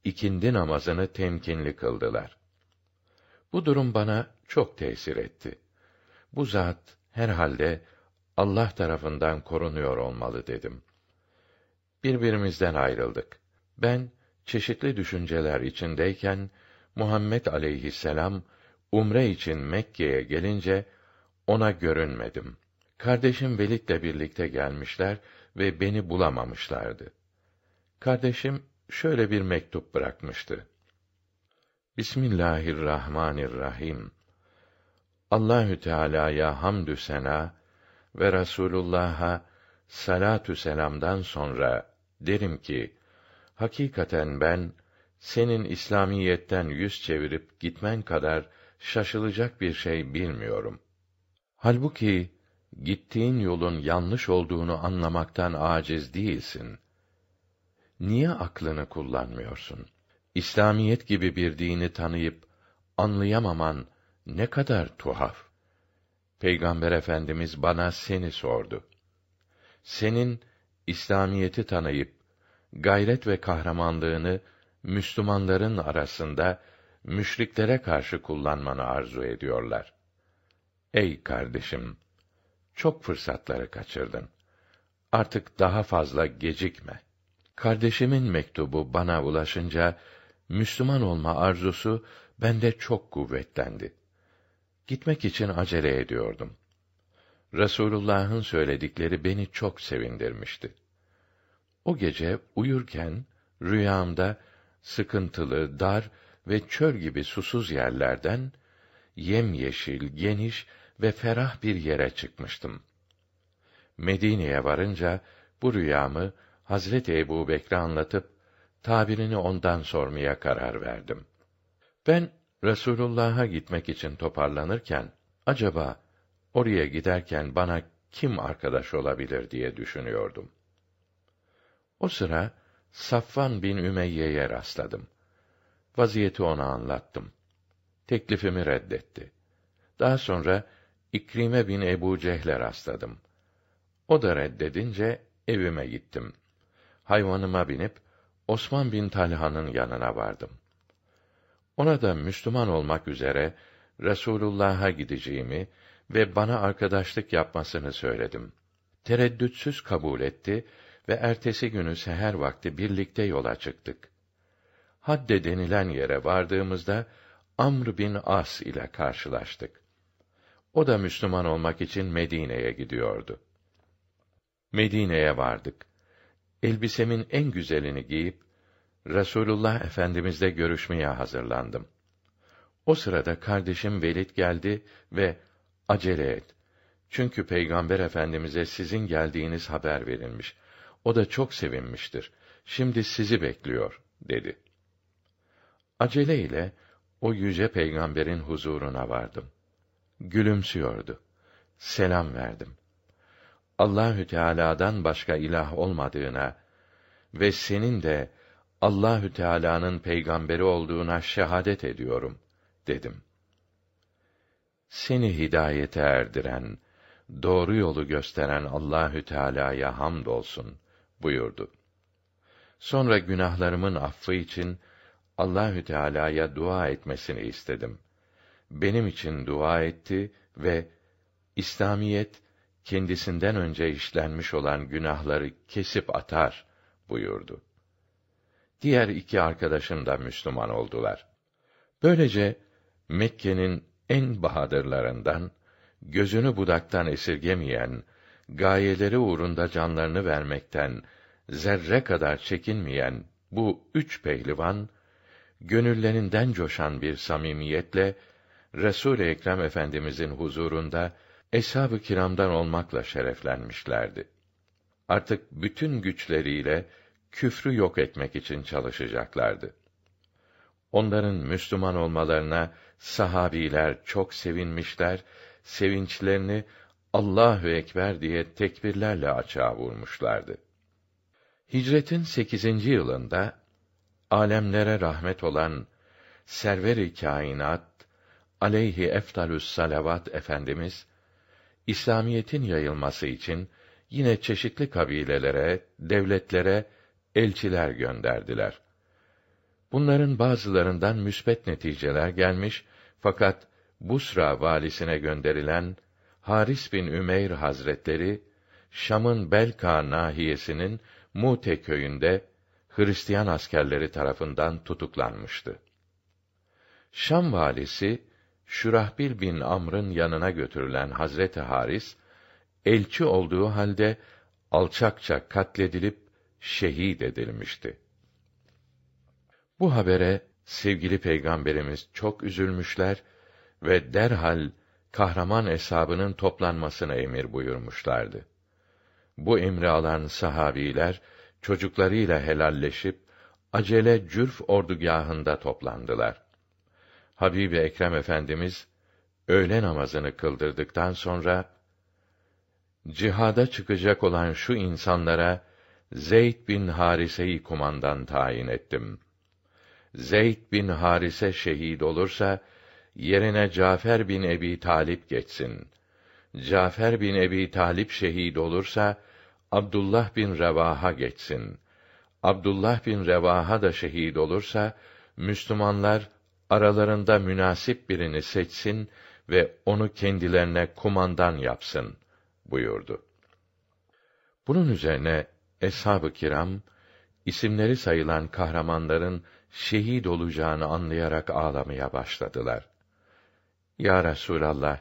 ikindi namazını temkinli kıldılar. Bu durum bana çok tesir etti. Bu zat herhalde Allah tarafından korunuyor olmalı dedim. Birbirimizden ayrıldık. Ben çeşitli düşünceler içindeyken Muhammed aleyhisselam umre için Mekke'ye gelince ona görünmedim. Kardeşim Velid'le birlikte gelmişler ve beni bulamamışlardı. Kardeşim şöyle bir mektup bırakmıştı. Bismillahirrahmanirrahim. Allahü Teala'ya hamdü sena ve Resulullah'a salatü selamdan sonra derim ki hakikaten ben senin İslamiyetten yüz çevirip gitmen kadar şaşılacak bir şey bilmiyorum. Halbuki gittiğin yolun yanlış olduğunu anlamaktan aciz değilsin. Niye aklını kullanmıyorsun? İslamiyet gibi bir dini tanıyıp anlayamaman ne kadar tuhaf. Peygamber Efendimiz bana seni sordu. Senin İslamiyeti tanıyıp gayret ve kahramanlığını Müslümanların arasında müşriklere karşı kullanmanı arzu ediyorlar. Ey kardeşim, çok fırsatları kaçırdın. Artık daha fazla gecikme. Kardeşimin mektubu bana ulaşınca Müslüman olma arzusu bende çok kuvvetlendi. Gitmek için acele ediyordum. Resulullah'ın söyledikleri beni çok sevindirmişti. O gece uyurken rüyamda sıkıntılı, dar ve çöl gibi susuz yerlerden yemyeşil, geniş ve ferah bir yere çıkmıştım. Medine'ye varınca bu rüyamı Hazreti Ebu Bekre anlatıp tabirini ondan sormaya karar verdim. Ben Resulullah'a gitmek için toparlanırken acaba oraya giderken bana kim arkadaş olabilir diye düşünüyordum. O sıra Safvan bin Ümeyye'ye rastladım. Vaziyeti ona anlattım. Teklifimi reddetti. Daha sonra İkrime bin Ebu Cehle rastladım. O da reddedince evime gittim. Hayvanıma binip Osman bin Talha'nın yanına vardım. Ona da Müslüman olmak üzere Resulullah'a gideceğimi ve bana arkadaşlık yapmasını söyledim. Tereddütsüz kabul etti ve ertesi günü seher vakti birlikte yola çıktık. Hadde denilen yere vardığımızda Amr bin As ile karşılaştık. O da Müslüman olmak için Medine'ye gidiyordu. Medine'ye vardık. Elbisemin en güzelini giyip Resulullah Efendimizle görüşmeye hazırlandım. O sırada kardeşim Velid geldi ve acele et. Çünkü Peygamber Efendimize sizin geldiğiniz haber verilmiş. O da çok sevinmiştir. Şimdi sizi bekliyor, dedi. Acele ile o yüce peygamberin huzuruna vardım. Gülümsüyordu. Selam verdim. Allahü Teala'dan başka ilah olmadığına ve senin de Allahü Teala'nın peygamberi olduğuna şehadet ediyorum dedim. Seni hidayete erdiren, doğru yolu gösteren Allahü Teala'ya hamdolsun buyurdu. Sonra günahlarımın affı için Allahü Teala'ya dua etmesini istedim. Benim için dua etti ve İslamiyet kendisinden önce işlenmiş olan günahları kesip atar buyurdu. Diğer iki arkadaşım da Müslüman oldular. Böylece Mekke'nin en bahadırlarından, gözünü budaktan esirgemeyen, gayeleri uğrunda canlarını vermekten zerre kadar çekinmeyen bu üç pehlivan gönüllerinden coşan bir samimiyetle Resul Ekrem Efendimizin huzurunda eshab-ı kiramdan olmakla şereflenmişlerdi. Artık bütün güçleriyle küfrü yok etmek için çalışacaklardı. Onların Müslüman olmalarına sahabiler çok sevinmişler, sevinçlerini Allahü ekber diye tekbirlerle açığa vurmuşlardı. Hicretin sekizinci yılında alemlere rahmet olan server-i kainat aleyhi efdalus salavat efendimiz İslamiyetin yayılması için yine çeşitli kabilelere, devletlere elçiler gönderdiler. Bunların bazılarından müsbet neticeler gelmiş fakat Busra valisine gönderilen Haris bin Ümeyr Hazretleri Şam'ın Belka nahiyesinin Mute köyünde Hristiyan askerleri tarafından tutuklanmıştı. Şam valisi Şurahbil bin Amr'ın yanına götürülen Hazreti Haris elçi olduğu halde alçakça katledilip şehit edilmişti. Bu habere sevgili peygamberimiz çok üzülmüşler ve derhal kahraman eshabının toplanmasına emir buyurmuşlardı. Bu emri alan sahabiler çocuklarıyla helalleşip acele Cürf ordugahında toplandılar. Habib Ekrem Efendimiz öğle namazını kıldırdıktan sonra cihada çıkacak olan şu insanlara Zeyd bin Harise'yi kumandan tayin ettim. Zeyd bin Harise şehit olursa yerine Cafer bin Ebi Talip geçsin. Cafer bin Ebi Talip şehit olursa Abdullah bin Revaha geçsin. Abdullah bin Revaha da şehit olursa Müslümanlar aralarında münasip birini seçsin ve onu kendilerine kumandan yapsın buyurdu. Bunun üzerine eshab-ı kiram isimleri sayılan kahramanların şehit olacağını anlayarak ağlamaya başladılar. Ya Resulallah,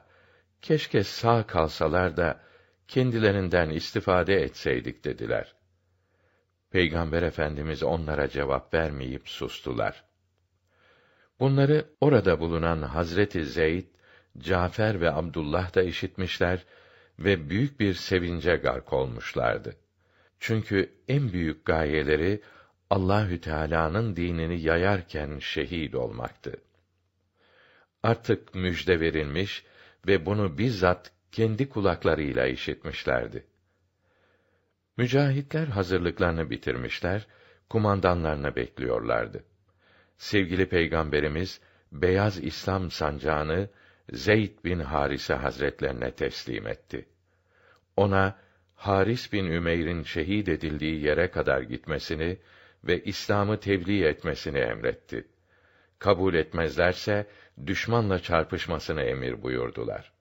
keşke sağ kalsalar da kendilerinden istifade etseydik dediler. Peygamber Efendimiz onlara cevap vermeyip sustular. Bunları orada bulunan Hazreti Zeyd, Cafer ve Abdullah da işitmişler ve büyük bir sevince gark olmuşlardı. Çünkü en büyük gayeleri Allahü Teala'nın dinini yayarken şehit olmaktı. Artık müjde verilmiş ve bunu bizzat kendi kulaklarıyla işitmişlerdi. Mücahitler hazırlıklarını bitirmişler, kumandanlarını bekliyorlardı. Sevgili Peygamberimiz beyaz İslam sancağını Zeyd bin Harise Hazretlerine teslim etti. Ona Haris bin Ümeyr'in şehit edildiği yere kadar gitmesini ve İslam'ı tebliğ etmesini emretti. Kabul etmezlerse düşmanla çarpışmasını emir buyurdular.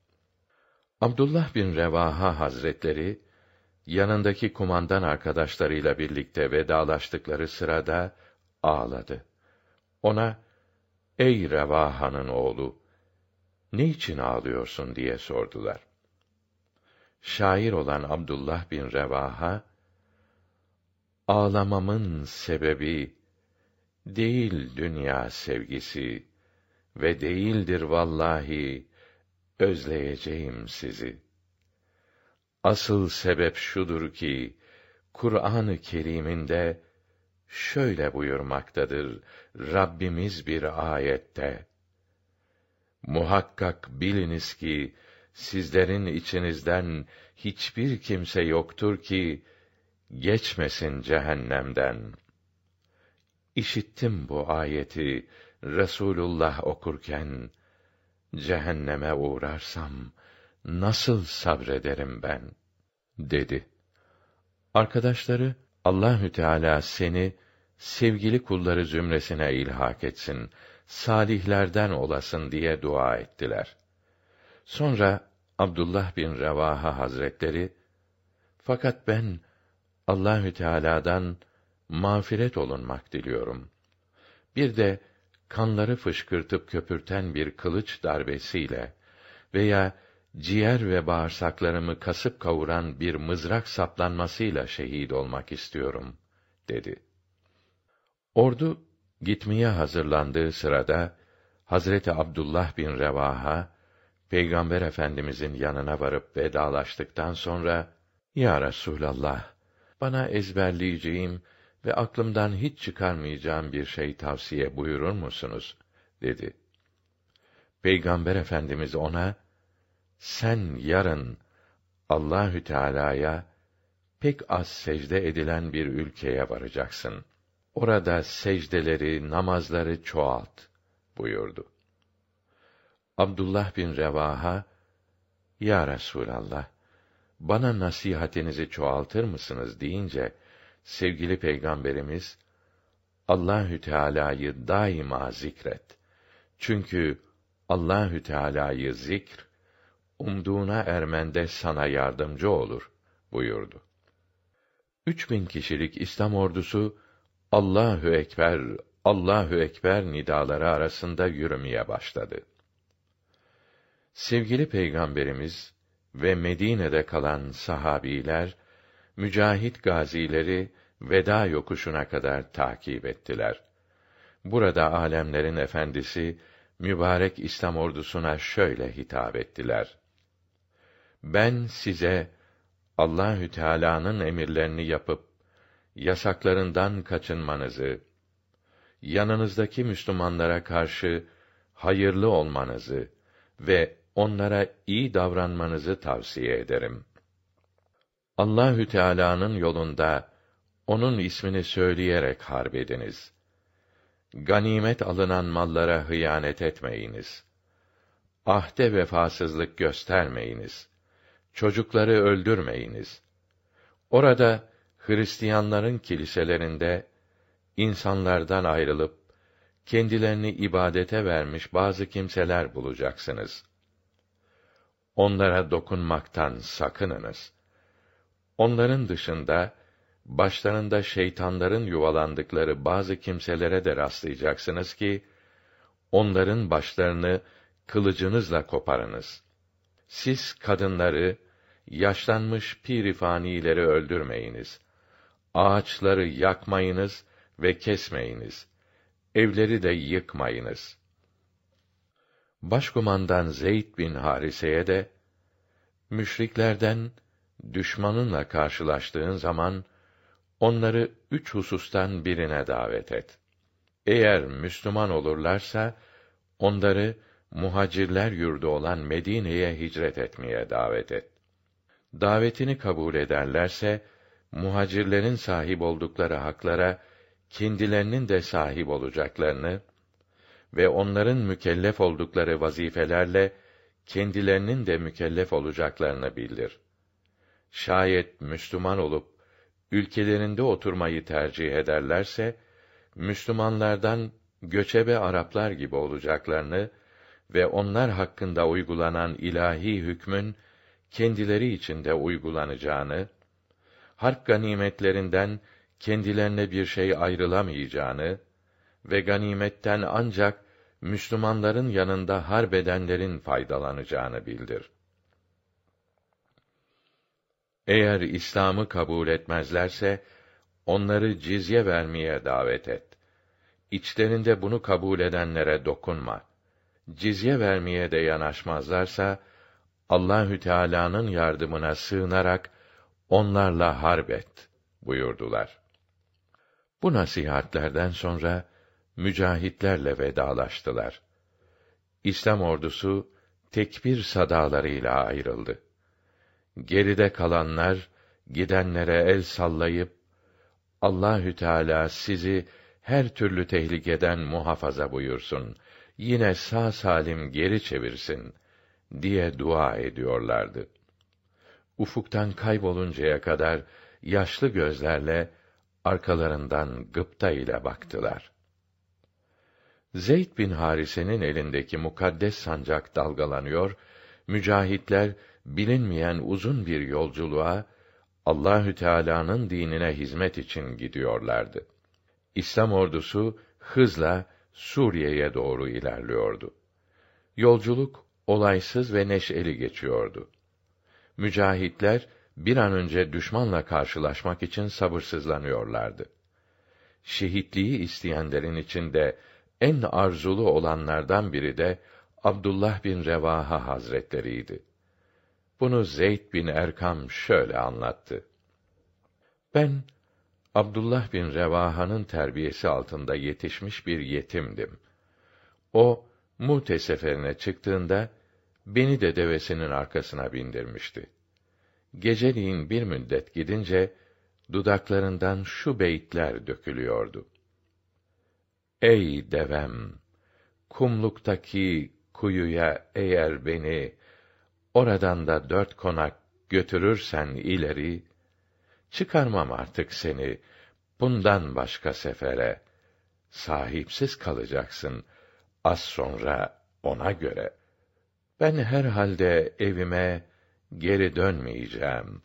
Abdullah bin Revaha Hazretleri yanındaki kumandan arkadaşlarıyla birlikte vedalaştıkları sırada ağladı. Ona "Ey Revaha'nın oğlu, ne için ağlıyorsun?" diye sordular. Şair olan Abdullah bin Revaha ağlamamın sebebi değil dünya sevgisi ve değildir vallahi özleyeceğim sizi. Asıl sebep şudur ki Kur'an-ı Kerim'inde şöyle buyurmaktadır Rabbimiz bir ayette. Muhakkak biliniz ki sizlerin içinizden hiçbir kimse yoktur ki geçmesin cehennemden. İşittim bu ayeti Resulullah okurken cehenneme uğrarsam nasıl sabrederim ben dedi. Arkadaşları Allahü Teala seni sevgili kulları zümresine ilhak etsin, salihlerden olasın diye dua ettiler. Sonra Abdullah bin Revaha Hazretleri fakat ben Allahü Teala'dan mağfiret olunmak diliyorum. Bir de kanları fışkırtıp köpürten bir kılıç darbesiyle veya ciğer ve bağırsaklarımı kasıp kavuran bir mızrak saplanmasıyla şehit olmak istiyorum, dedi. Ordu gitmeye hazırlandığı sırada Hazreti Abdullah bin Revaha Peygamber Efendimizin yanına varıp vedalaştıktan sonra Ya Resulallah bana ezberleyeceğim ve aklımdan hiç çıkarmayacağım bir şey tavsiye buyurur musunuz? dedi. Peygamber Efendimiz ona, sen yarın Allahü Teala'ya pek az secde edilen bir ülkeye varacaksın. Orada secdeleri, namazları çoğalt buyurdu. Abdullah bin Revaha, Ya Resûlallah, bana nasihatinizi çoğaltır mısınız deyince, sevgili Peygamberimiz, Allahü Teala'yı daima zikret. Çünkü Allahü Teala'yı zikr, umduğuna ermende sana yardımcı olur, buyurdu. Üç bin kişilik İslam ordusu, Allahü Ekber, Allahü Ekber nidaları arasında yürümeye başladı. Sevgili Peygamberimiz ve Medine'de kalan sahabiler mücahit gazileri veda yokuşuna kadar takip ettiler. Burada alemlerin efendisi mübarek İslam ordusuna şöyle hitap ettiler: Ben size Allahü Teala'nın emirlerini yapıp yasaklarından kaçınmanızı, yanınızdaki Müslümanlara karşı hayırlı olmanızı ve onlara iyi davranmanızı tavsiye ederim. Allahü Teala'nın yolunda onun ismini söyleyerek harp ediniz. Ganimet alınan mallara hıyanet etmeyiniz. Ahde vefasızlık göstermeyiniz. Çocukları öldürmeyiniz. Orada Hristiyanların kiliselerinde insanlardan ayrılıp kendilerini ibadete vermiş bazı kimseler bulacaksınız. Onlara dokunmaktan sakınınız. Onların dışında başlarında şeytanların yuvalandıkları bazı kimselere de rastlayacaksınız ki onların başlarını kılıcınızla koparınız. Siz kadınları, yaşlanmış pirifanileri öldürmeyiniz. Ağaçları yakmayınız ve kesmeyiniz. Evleri de yıkmayınız. Başkumandan Zeyd bin Harise'ye de müşriklerden düşmanınla karşılaştığın zaman onları üç husustan birine davet et. Eğer Müslüman olurlarsa onları muhacirler yurdu olan Medine'ye hicret etmeye davet et. Davetini kabul ederlerse muhacirlerin sahip oldukları haklara kendilerinin de sahip olacaklarını ve onların mükellef oldukları vazifelerle kendilerinin de mükellef olacaklarını bildir. Şayet Müslüman olup ülkelerinde oturmayı tercih ederlerse Müslümanlardan göçebe Araplar gibi olacaklarını ve onlar hakkında uygulanan ilahi hükmün kendileri için de uygulanacağını, harp ganimetlerinden kendilerine bir şey ayrılamayacağını ve ganimetten ancak Müslümanların yanında harbedenlerin faydalanacağını bildir. Eğer İslam'ı kabul etmezlerse onları cizye vermeye davet et. İçlerinde bunu kabul edenlere dokunma. Cizye vermeye de yanaşmazlarsa Allahü Teala'nın yardımına sığınarak onlarla harp et buyurdular. Bu nasihatlerden sonra mücahitlerle vedalaştılar. İslam ordusu tekbir sadalarıyla ayrıldı. Geride kalanlar gidenlere el sallayıp Allahü Teala sizi her türlü tehlikeden muhafaza buyursun. Yine sağ salim geri çevirsin diye dua ediyorlardı. Ufuktan kayboluncaya kadar yaşlı gözlerle arkalarından gıpta ile baktılar. Zeyd bin Harise'nin elindeki mukaddes sancak dalgalanıyor, mücahitler bilinmeyen uzun bir yolculuğa Allahü Teala'nın dinine hizmet için gidiyorlardı. İslam ordusu hızla Suriye'ye doğru ilerliyordu. Yolculuk olaysız ve neşeli geçiyordu. Mücahitler bir an önce düşmanla karşılaşmak için sabırsızlanıyorlardı. Şehitliği isteyenlerin içinde en arzulu olanlardan biri de Abdullah bin Revaha Hazretleriydi. Bunu Zeyd bin Erkam şöyle anlattı. Ben Abdullah bin Revaha'nın terbiyesi altında yetişmiş bir yetimdim. O Mute seferine çıktığında beni de devesinin arkasına bindirmişti. Geceliğin bir müddet gidince dudaklarından şu beyitler dökülüyordu. Ey devem, kumluktaki kuyuya eğer beni oradan da dört konak götürürsen ileri, çıkarmam artık seni bundan başka sefere. Sahipsiz kalacaksın az sonra ona göre. Ben herhalde evime geri dönmeyeceğim.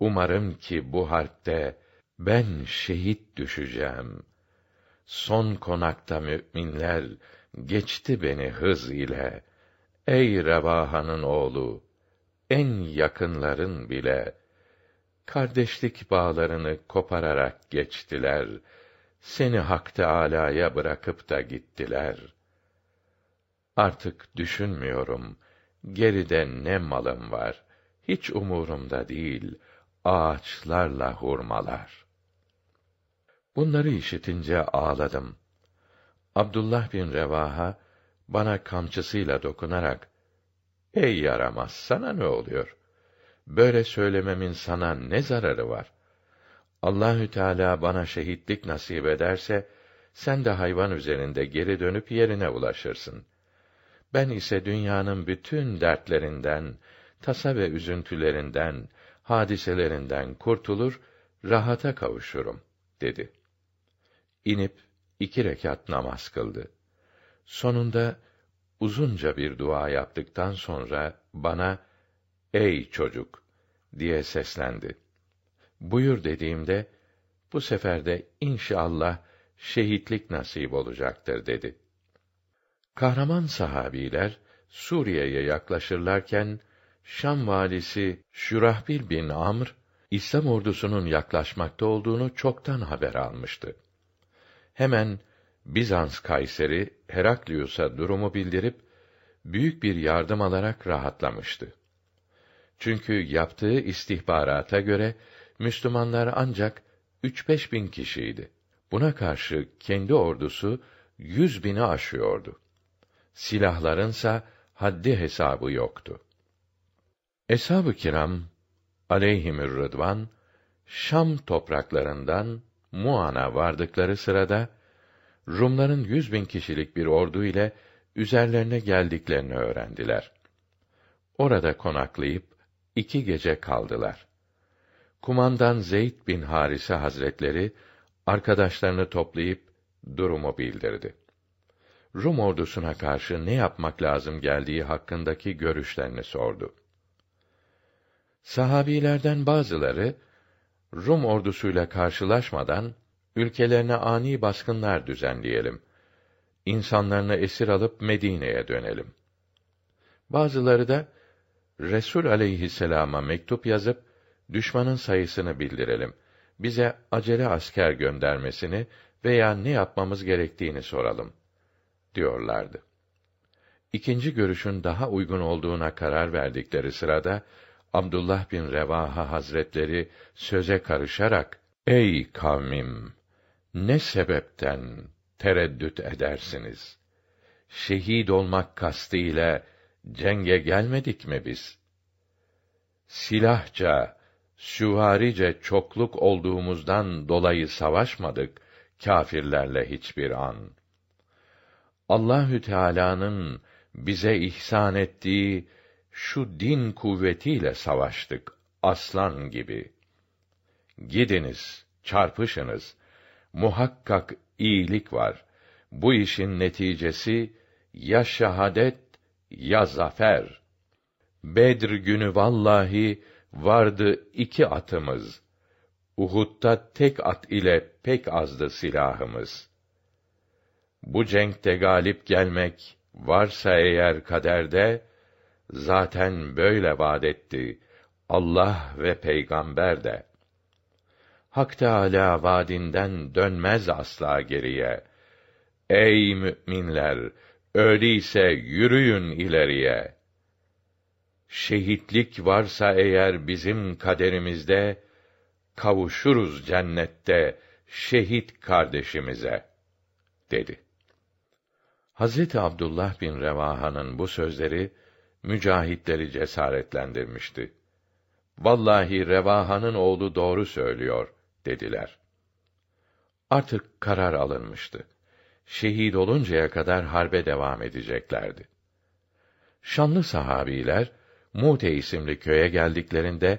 Umarım ki bu harpte ben şehit düşeceğim. Son konakta müminler geçti beni hız ile. Ey Revahan'ın oğlu, en yakınların bile kardeşlik bağlarını kopararak geçtiler. Seni Hak Teâlâ'ya bırakıp da gittiler. Artık düşünmüyorum. Geride ne malım var. Hiç umurumda değil. Ağaçlarla hurmalar. Bunları işitince ağladım. Abdullah bin Revaha bana kamçısıyla dokunarak Ey yaramaz sana ne oluyor? Böyle söylememin sana ne zararı var? Allahü Teala bana şehitlik nasip ederse sen de hayvan üzerinde geri dönüp yerine ulaşırsın. Ben ise dünyanın bütün dertlerinden, tasa ve üzüntülerinden, hadiselerinden kurtulur, rahata kavuşurum, dedi. İnip iki rekat namaz kıldı. Sonunda uzunca bir dua yaptıktan sonra bana "Ey çocuk!" diye seslendi. Buyur dediğimde bu sefer de inşallah şehitlik nasip olacaktır dedi. Kahraman sahabiler Suriye'ye yaklaşırlarken Şam valisi Şurahbil bin Amr İslam ordusunun yaklaşmakta olduğunu çoktan haber almıştı. Hemen Bizans kayseri Heraklius'a durumu bildirip büyük bir yardım alarak rahatlamıştı. Çünkü yaptığı istihbarata göre Müslümanlar ancak üç beş bin kişiydi. Buna karşı kendi ordusu yüz bini aşıyordu. Silahlarınsa haddi hesabı yoktu. Eshab-ı kiram aleyhimür rıdvan Şam topraklarından Muan'a vardıkları sırada Rumların yüz bin kişilik bir ordu ile üzerlerine geldiklerini öğrendiler. Orada konaklayıp iki gece kaldılar. Kumandan Zeyd bin Harise Hazretleri arkadaşlarını toplayıp durumu bildirdi. Rum ordusuna karşı ne yapmak lazım geldiği hakkındaki görüşlerini sordu. Sahabilerden bazıları Rum ordusuyla karşılaşmadan ülkelerine ani baskınlar düzenleyelim. İnsanlarını esir alıp Medine'ye dönelim. Bazıları da Resul aleyhisselama mektup yazıp düşmanın sayısını bildirelim. Bize acele asker göndermesini veya ne yapmamız gerektiğini soralım diyorlardı. İkinci görüşün daha uygun olduğuna karar verdikleri sırada Abdullah bin Revaha Hazretleri söze karışarak Ey kavmim ne sebepten tereddüt edersiniz? Şehit olmak kastıyla cenge gelmedik mi biz? Silahça, süvarice çokluk olduğumuzdan dolayı savaşmadık kâfirlerle hiçbir an. Allahü Teala'nın bize ihsan ettiği şu din kuvvetiyle savaştık aslan gibi. Gidiniz, çarpışınız. Muhakkak iyilik var. Bu işin neticesi ya şehadet ya zafer. Bedr günü vallahi vardı iki atımız. Uhud'da tek at ile pek azdı silahımız. Bu cenkte galip gelmek varsa eğer kaderde zaten böyle vaad etti Allah ve peygamber de. Hak Teâlâ vaadinden dönmez asla geriye. Ey müminler, öyleyse yürüyün ileriye. Şehitlik varsa eğer bizim kaderimizde, kavuşuruz cennette şehit kardeşimize, dedi. Hazreti Abdullah bin Revaha'nın bu sözleri, mücahitleri cesaretlendirmişti. Vallahi Revaha'nın oğlu doğru söylüyor dediler. Artık karar alınmıştı. Şehit oluncaya kadar harbe devam edeceklerdi. Şanlı sahabiler Mute isimli köye geldiklerinde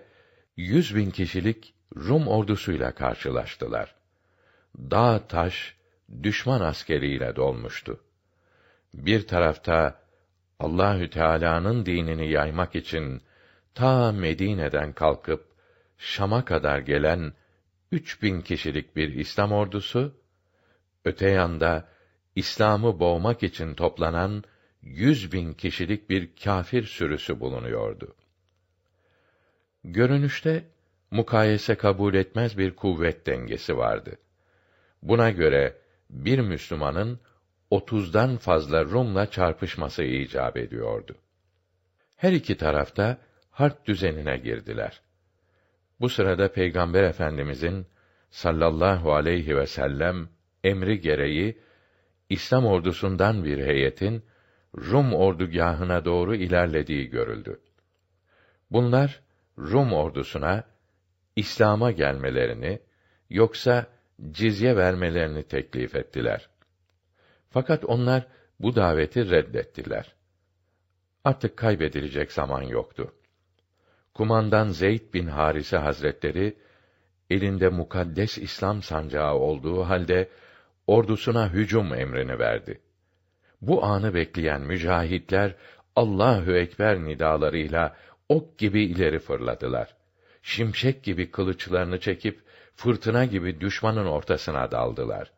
yüz bin kişilik Rum ordusuyla karşılaştılar. Dağ taş düşman askeriyle dolmuştu. Bir tarafta Allahü Teala'nın dinini yaymak için ta Medine'den kalkıp Şam'a kadar gelen bin kişilik bir İslam ordusu, öte yanda İslam'ı boğmak için toplanan yüz bin kişilik bir kâfir sürüsü bulunuyordu. Görünüşte mukayese kabul etmez bir kuvvet dengesi vardı. Buna göre bir Müslümanın otuzdan fazla Rum'la çarpışması icap ediyordu. Her iki tarafta harp düzenine girdiler. Bu sırada Peygamber Efendimizin sallallahu aleyhi ve sellem emri gereği İslam ordusundan bir heyetin Rum ordugahına doğru ilerlediği görüldü. Bunlar Rum ordusuna İslam'a gelmelerini yoksa cizye vermelerini teklif ettiler. Fakat onlar bu daveti reddettiler. Artık kaybedilecek zaman yoktu. Kumandan Zeyd bin Harise Hazretleri elinde mukaddes İslam sancağı olduğu halde ordusuna hücum emrini verdi. Bu anı bekleyen mücahitler Allahü ekber nidalarıyla ok gibi ileri fırladılar. Şimşek gibi kılıçlarını çekip fırtına gibi düşmanın ortasına daldılar.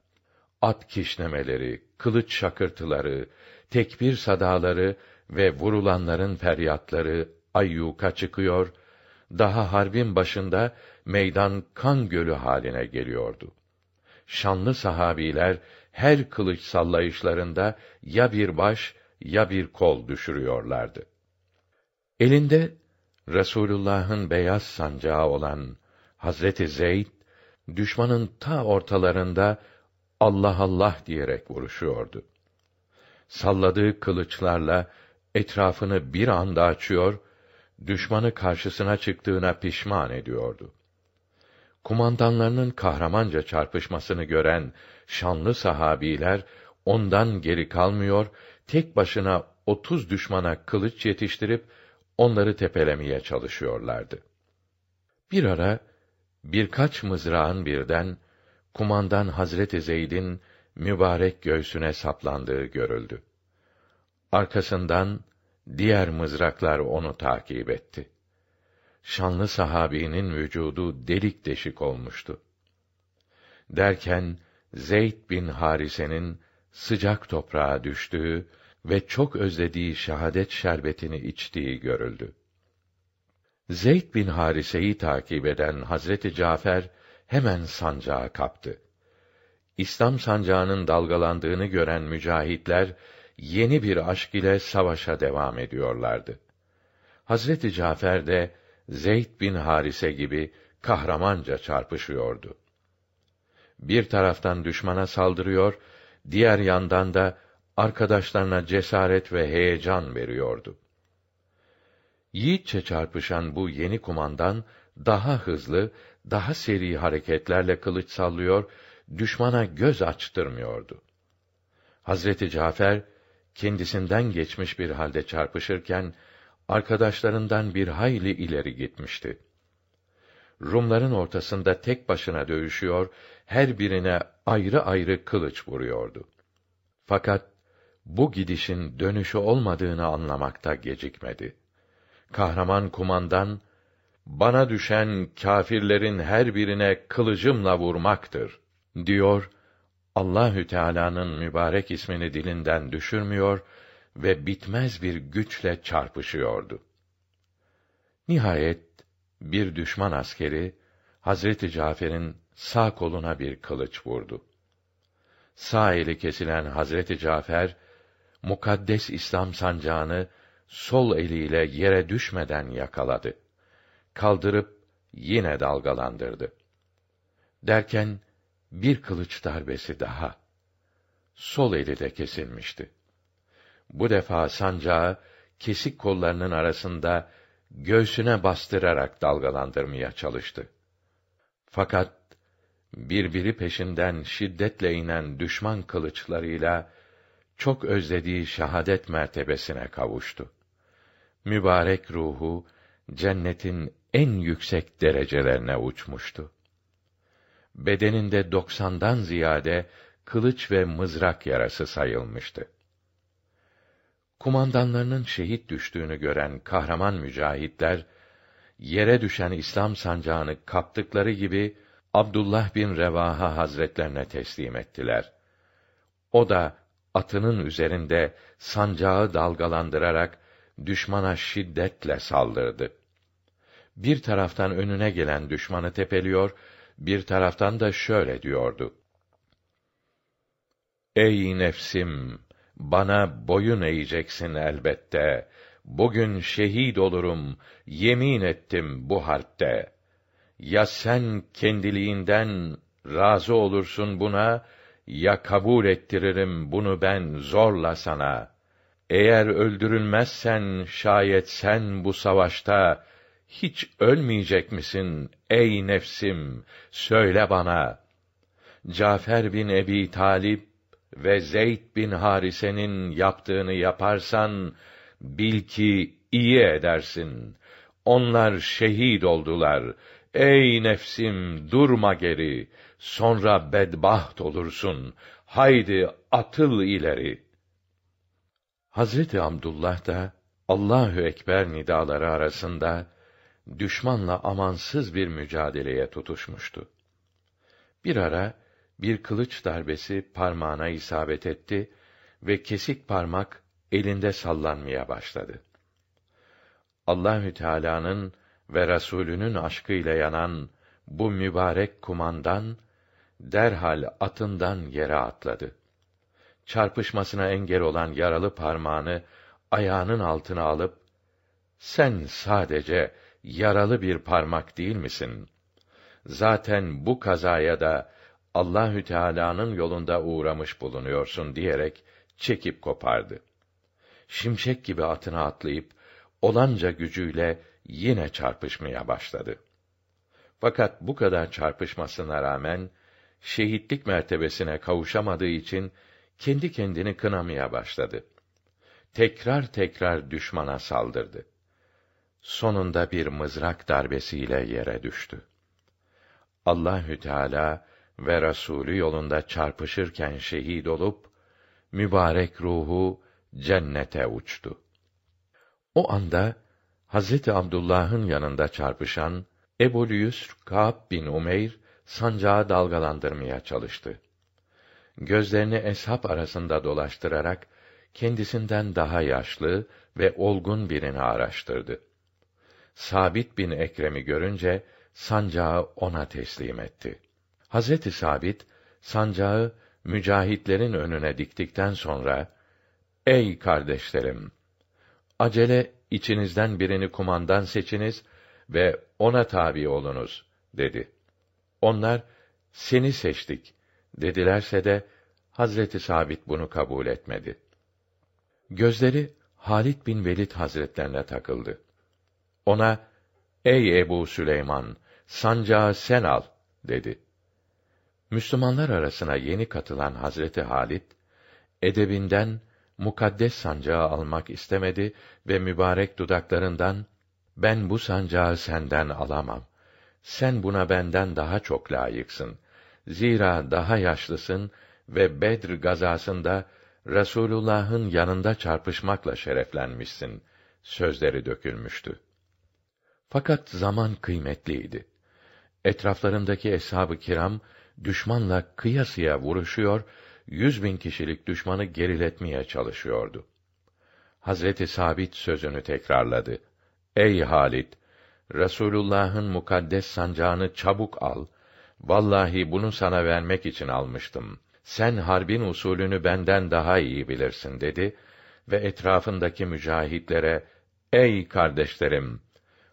At kişnemeleri, kılıç şakırtıları, tekbir sadaları ve vurulanların feryatları ayyuka çıkıyor, daha harbin başında meydan kan gölü haline geliyordu. Şanlı sahabiler her kılıç sallayışlarında ya bir baş ya bir kol düşürüyorlardı. Elinde Resulullah'ın beyaz sancağı olan Hazreti Zeyd düşmanın ta ortalarında Allah Allah diyerek vuruşuyordu. Salladığı kılıçlarla etrafını bir anda açıyor, düşmanı karşısına çıktığına pişman ediyordu. Kumandanlarının kahramanca çarpışmasını gören şanlı sahabiler ondan geri kalmıyor, tek başına otuz düşmana kılıç yetiştirip onları tepelemeye çalışıyorlardı. Bir ara birkaç mızrağın birden kumandan Hazreti Zeyd'in mübarek göğsüne saplandığı görüldü. Arkasından diğer mızraklar onu takip etti. Şanlı sahabinin vücudu delik deşik olmuştu. Derken Zeyd bin Harise'nin sıcak toprağa düştüğü ve çok özlediği şahadet şerbetini içtiği görüldü. Zeyd bin Harise'yi takip eden Hazreti Cafer hemen sancağı kaptı. İslam sancağının dalgalandığını gören mücahitler yeni bir aşk ile savaşa devam ediyorlardı. Hazreti Cafer de Zeyd bin Harise gibi kahramanca çarpışıyordu. Bir taraftan düşmana saldırıyor, diğer yandan da arkadaşlarına cesaret ve heyecan veriyordu. Yiğitçe çarpışan bu yeni kumandan daha hızlı, daha seri hareketlerle kılıç sallıyor, düşmana göz açtırmıyordu. Hazreti Cafer kendisinden geçmiş bir halde çarpışırken arkadaşlarından bir hayli ileri gitmişti. Rumların ortasında tek başına dövüşüyor, her birine ayrı ayrı kılıç vuruyordu. Fakat bu gidişin dönüşü olmadığını anlamakta gecikmedi. Kahraman kumandan bana düşen kâfirlerin her birine kılıcımla vurmaktır diyor. Allahü Teala'nın mübarek ismini dilinden düşürmüyor ve bitmez bir güçle çarpışıyordu. Nihayet bir düşman askeri Hazreti Cafer'in sağ koluna bir kılıç vurdu. Sağ eli kesilen Hazreti Cafer mukaddes İslam sancağını sol eliyle yere düşmeden yakaladı. Kaldırıp yine dalgalandırdı. Derken bir kılıç darbesi daha. Sol eli de kesilmişti. Bu defa sancağı kesik kollarının arasında göğsüne bastırarak dalgalandırmaya çalıştı. Fakat birbiri peşinden şiddetle inen düşman kılıçlarıyla çok özlediği şahadet mertebesine kavuştu. Mübarek ruhu cennetin en yüksek derecelerine uçmuştu. Bedeninde doksandan ziyade kılıç ve mızrak yarası sayılmıştı. Kumandanlarının şehit düştüğünü gören kahraman mücahitler yere düşen İslam sancağını kaptıkları gibi Abdullah bin Revaha Hazretlerine teslim ettiler. O da atının üzerinde sancağı dalgalandırarak düşmana şiddetle saldırdı. Bir taraftan önüne gelen düşmanı tepeliyor, bir taraftan da şöyle diyordu: Ey nefsim, bana boyun eğeceksin elbette. Bugün şehit olurum, yemin ettim bu harpte. Ya sen kendiliğinden razı olursun buna, ya kabul ettiririm bunu ben zorla sana. Eğer öldürülmezsen şayet sen bu savaşta hiç ölmeyecek misin ey nefsim söyle bana. Cafer bin Ebi Talip ve Zeyd bin Harise'nin yaptığını yaparsan bil ki iyi edersin. Onlar şehit oldular. Ey nefsim durma geri. Sonra bedbaht olursun. Haydi atıl ileri. Hazreti Abdullah da Allahü Ekber nidaları arasında düşmanla amansız bir mücadeleye tutuşmuştu. Bir ara bir kılıç darbesi parmağına isabet etti ve kesik parmak elinde sallanmaya başladı. Allahü Teala'nın ve Rasulünün aşkıyla yanan bu mübarek kumandan derhal atından yere atladı. Çarpışmasına engel olan yaralı parmağını ayağının altına alıp sen sadece yaralı bir parmak değil misin? Zaten bu kazaya da Allahü Teala'nın yolunda uğramış bulunuyorsun diyerek çekip kopardı. Şimşek gibi atına atlayıp olanca gücüyle yine çarpışmaya başladı. Fakat bu kadar çarpışmasına rağmen şehitlik mertebesine kavuşamadığı için kendi kendini kınamaya başladı. Tekrar tekrar düşmana saldırdı. Sonunda bir mızrak darbesiyle yere düştü. Allahü Teala ve Rasulü yolunda çarpışırken şehit olup mübarek ruhu cennete uçtu. O anda Hazreti Abdullah'ın yanında çarpışan Ebu Yusr Kâb bin Umeyr sancağı dalgalandırmaya çalıştı. Gözlerini eshab arasında dolaştırarak kendisinden daha yaşlı ve olgun birini araştırdı. Sabit bin Ekrem'i görünce sancağı ona teslim etti. Hazreti Sabit sancağı mücahitlerin önüne diktikten sonra Ey kardeşlerim acele içinizden birini kumandan seçiniz ve ona tabi olunuz dedi. Onlar seni seçtik dedilerse de Hazreti Sabit bunu kabul etmedi. Gözleri Halit bin Velid Hazretlerine takıldı. Ona Ey Ebu Süleyman, sancağı sen al dedi. Müslümanlar arasına yeni katılan Hazreti Halit edebinden mukaddes sancağı almak istemedi ve mübarek dudaklarından ben bu sancağı senden alamam. Sen buna benden daha çok layıksın. Zira daha yaşlısın ve Bedr gazasında Resulullah'ın yanında çarpışmakla şereflenmişsin. Sözleri dökülmüştü. Fakat zaman kıymetliydi. Etraflarındaki eshab-ı kiram düşmanla kıyasıya vuruşuyor, yüz bin kişilik düşmanı geriletmeye çalışıyordu. Hazreti Sabit sözünü tekrarladı. Ey Halit! Resulullah'ın mukaddes sancağını çabuk al. Vallahi bunu sana vermek için almıştım. Sen harbin usulünü benden daha iyi bilirsin dedi ve etrafındaki mücahitlere Ey kardeşlerim,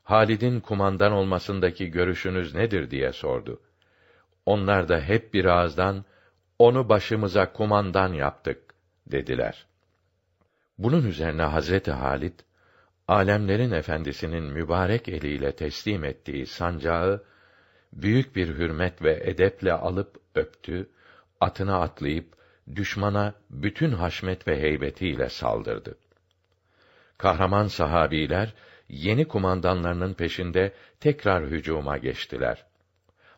Halid'in kumandan olmasındaki görüşünüz nedir diye sordu. Onlar da hep bir ağızdan onu başımıza kumandan yaptık dediler. Bunun üzerine Hazreti Halit alemlerin efendisinin mübarek eliyle teslim ettiği sancağı büyük bir hürmet ve edeple alıp öptü, atına atlayıp düşmana bütün haşmet ve heybetiyle saldırdı. Kahraman sahabiler yeni kumandanlarının peşinde tekrar hücuma geçtiler.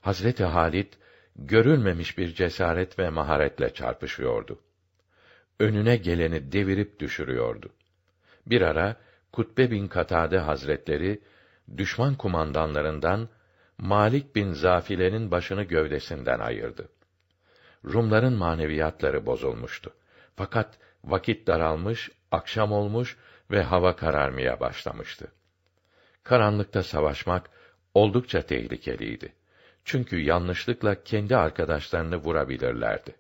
Hazreti Halit görülmemiş bir cesaret ve maharetle çarpışıyordu. Önüne geleni devirip düşürüyordu. Bir ara Kutbe bin Katade Hazretleri düşman kumandanlarından Malik bin Zafile'nin başını gövdesinden ayırdı. Rumların maneviyatları bozulmuştu. Fakat vakit daralmış, akşam olmuş ve hava kararmaya başlamıştı. Karanlıkta savaşmak oldukça tehlikeliydi. Çünkü yanlışlıkla kendi arkadaşlarını vurabilirlerdi.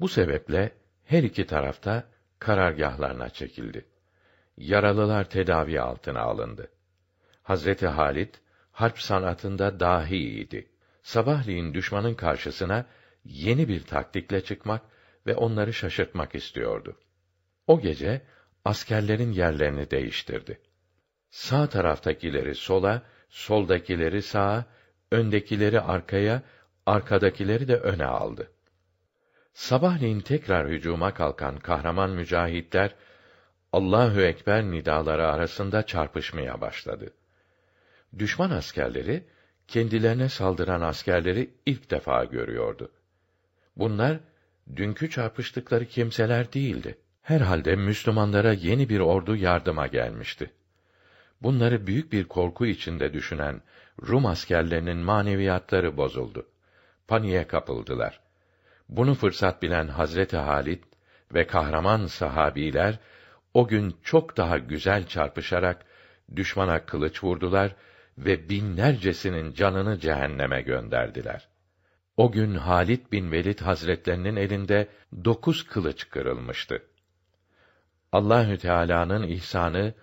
Bu sebeple her iki tarafta karargahlarına çekildi. Yaralılar tedavi altına alındı. Hazreti Halit harp sanatında dahi iyiydi. Sabahleyin düşmanın karşısına yeni bir taktikle çıkmak ve onları şaşırtmak istiyordu. O gece askerlerin yerlerini değiştirdi. Sağ taraftakileri sola, soldakileri sağa, öndekileri arkaya, arkadakileri de öne aldı. Sabahleyin tekrar hücuma kalkan kahraman mücahitler Allahü ekber nidaları arasında çarpışmaya başladı. Düşman askerleri kendilerine saldıran askerleri ilk defa görüyordu. Bunlar dünkü çarpıştıkları kimseler değildi. Herhalde Müslümanlara yeni bir ordu yardıma gelmişti. Bunları büyük bir korku içinde düşünen Rum askerlerinin maneviyatları bozuldu. Paniğe kapıldılar. Bunu fırsat bilen Hazreti Halit ve kahraman sahabiler o gün çok daha güzel çarpışarak düşmana kılıç vurdular ve binlercesinin canını cehenneme gönderdiler. O gün Halit bin Velid Hazretlerinin elinde dokuz kılıç kırılmıştı. Allahü Teala'nın ihsanı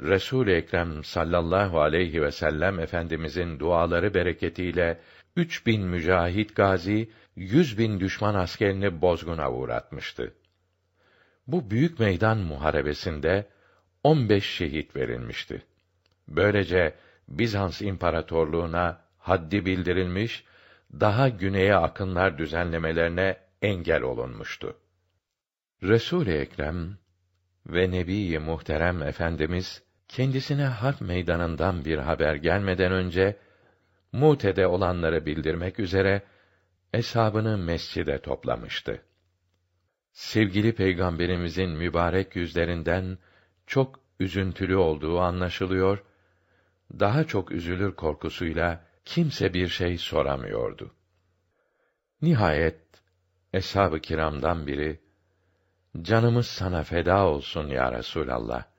Resul Ekrem sallallahu aleyhi ve sellem efendimizin duaları bereketiyle üç bin mücahit gazi, yüz bin düşman askerini bozguna uğratmıştı. Bu büyük meydan muharebesinde on beş şehit verilmişti. Böylece Bizans İmparatorluğuna haddi bildirilmiş, daha güneye akınlar düzenlemelerine engel olunmuştu. Resul-i Ekrem ve Nebi Muhterem Efendimiz kendisine harp meydanından bir haber gelmeden önce Mute'de olanları bildirmek üzere eshabını mescide toplamıştı. Sevgili Peygamberimizin mübarek yüzlerinden çok üzüntülü olduğu anlaşılıyor. Daha çok üzülür korkusuyla kimse bir şey soramıyordu. Nihayet eshab-ı kiramdan biri Canımız sana feda olsun ya Resulallah.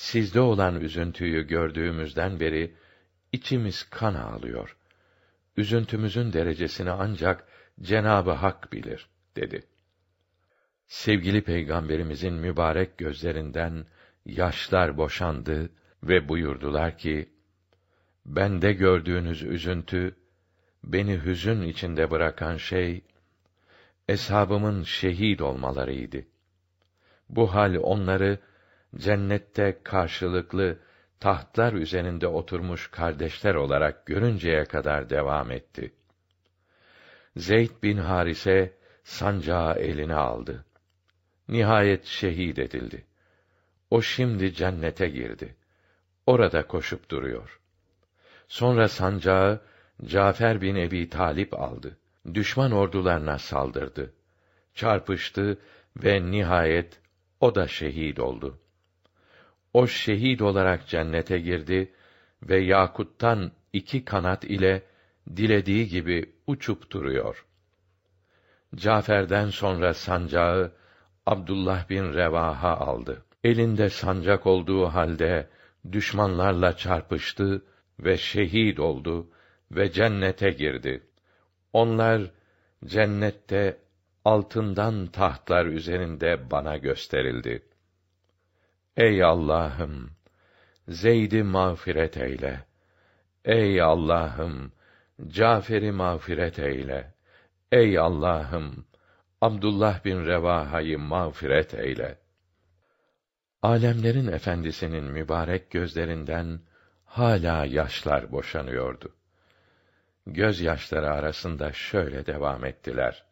Sizde olan üzüntüyü gördüğümüzden beri içimiz kan ağlıyor. Üzüntümüzün derecesini ancak Cenabı Hak bilir dedi. Sevgili Peygamberimizin mübarek gözlerinden yaşlar boşandı ve buyurdular ki: Bende gördüğünüz üzüntü beni hüzün içinde bırakan şey eshabımın şehit olmalarıydı. Bu hal onları cennette karşılıklı tahtlar üzerinde oturmuş kardeşler olarak görünceye kadar devam etti. Zeyd bin Harise sancağı eline aldı. Nihayet şehit edildi. O şimdi cennete girdi. Orada koşup duruyor. Sonra sancağı Cafer bin Ebi Talip aldı. Düşman ordularına saldırdı. Çarpıştı ve nihayet o da şehit oldu. O şehit olarak cennete girdi ve yakuttan iki kanat ile dilediği gibi uçup duruyor. Cafer'den sonra sancağı Abdullah bin Revaha aldı. Elinde sancak olduğu halde düşmanlarla çarpıştı ve şehit oldu ve cennete girdi. Onlar cennette altından tahtlar üzerinde bana gösterildi. Ey Allah'ım, Zeyd'i mağfiret eyle. Ey Allah'ım, Cafer'i mağfiret eyle. Ey Allah'ım, Abdullah bin Revaha'yı mağfiret eyle. Alemlerin efendisinin mübarek gözlerinden hala yaşlar boşanıyordu. Göz yaşları arasında şöyle devam ettiler.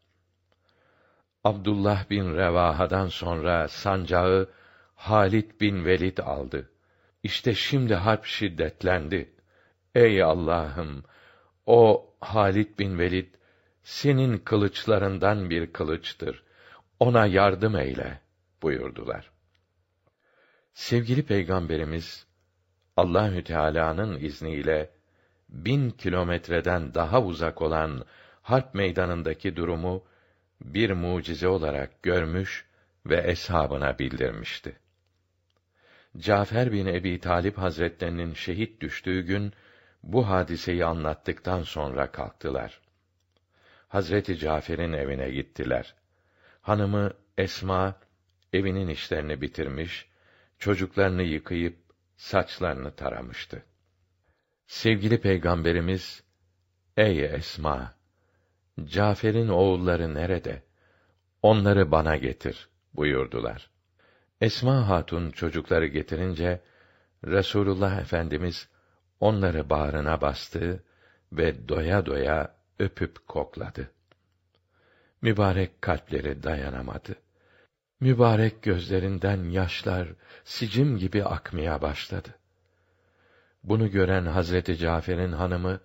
Abdullah bin Revaha'dan sonra sancağı Halit bin Velid aldı. İşte şimdi harp şiddetlendi. Ey Allah'ım, o Halit bin Velid senin kılıçlarından bir kılıçtır. Ona yardım eyle buyurdular. Sevgili Peygamberimiz Allahü Teala'nın izniyle bin kilometreden daha uzak olan harp meydanındaki durumu bir mucize olarak görmüş ve eshabına bildirmişti. Cafer bin Ebi Talip Hazretlerinin şehit düştüğü gün bu hadiseyi anlattıktan sonra kalktılar. Hazreti Cafer'in evine gittiler. hanımı Esma evinin işlerini bitirmiş, çocuklarını yıkayıp saçlarını taramıştı. Sevgili peygamberimiz, ey Esma, Cafer'in oğulları nerede? Onları bana getir buyurdular. Esma Hatun çocukları getirince Resulullah Efendimiz onları bağrına bastı ve doya doya öpüp kokladı. Mübarek kalpleri dayanamadı. Mübarek gözlerinden yaşlar sicim gibi akmaya başladı. Bunu gören Hazreti Cafer'in hanımı,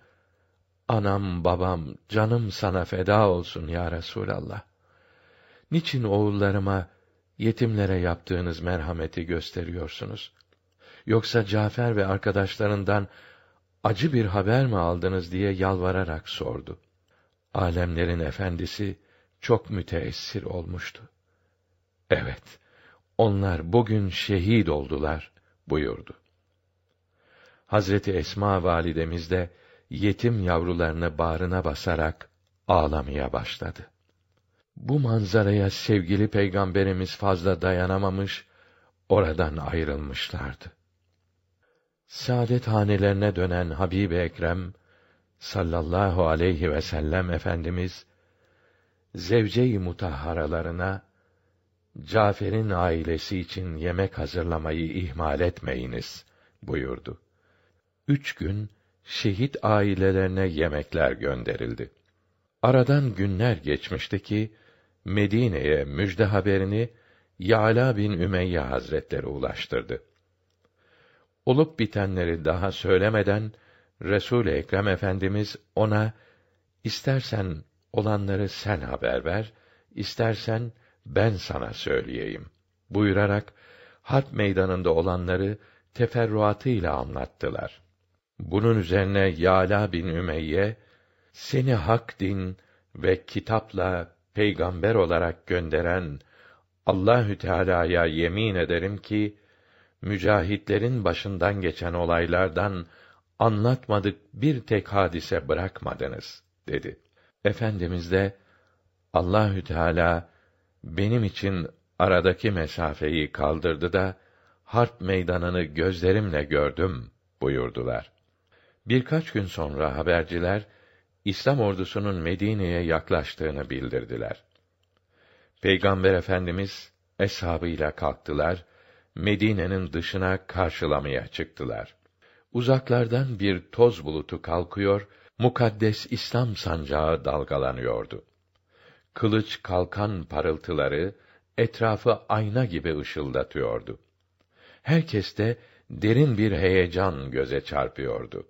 Anam, babam, canım sana feda olsun ya Resûlallah. Niçin oğullarıma, yetimlere yaptığınız merhameti gösteriyorsunuz? Yoksa Cafer ve arkadaşlarından acı bir haber mi aldınız diye yalvararak sordu. Alemlerin efendisi çok müteessir olmuştu. Evet, onlar bugün şehit oldular buyurdu. Hazreti Esma validemiz de yetim yavrularını bağrına basarak ağlamaya başladı. Bu manzaraya sevgili peygamberimiz fazla dayanamamış, oradan ayrılmışlardı. Saadet hanelerine dönen Habib Ekrem sallallahu aleyhi ve sellem efendimiz zevce-i mutahharalarına Cafer'in ailesi için yemek hazırlamayı ihmal etmeyiniz buyurdu. Üç gün şehit ailelerine yemekler gönderildi. Aradan günler geçmişti ki Medine'ye müjde haberini Ya'la bin Ümeyye Hazretleri ulaştırdı. Olup bitenleri daha söylemeden Resul Ekrem Efendimiz ona istersen olanları sen haber ver, istersen ben sana söyleyeyim buyurarak harp meydanında olanları teferruatıyla anlattılar. Bunun üzerine Yala bin Ümeyye seni hak din ve kitapla peygamber olarak gönderen Allahü Teala'ya yemin ederim ki mücahitlerin başından geçen olaylardan anlatmadık bir tek hadise bırakmadınız dedi. Efendimiz de Allahü Teala benim için aradaki mesafeyi kaldırdı da harp meydanını gözlerimle gördüm buyurdular. Birkaç gün sonra haberciler İslam ordusunun Medine'ye yaklaştığını bildirdiler. Peygamber Efendimiz eshabıyla kalktılar, Medine'nin dışına karşılamaya çıktılar. Uzaklardan bir toz bulutu kalkıyor, mukaddes İslam sancağı dalgalanıyordu. Kılıç kalkan parıltıları etrafı ayna gibi ışıldatıyordu. Herkeste derin bir heyecan göze çarpıyordu.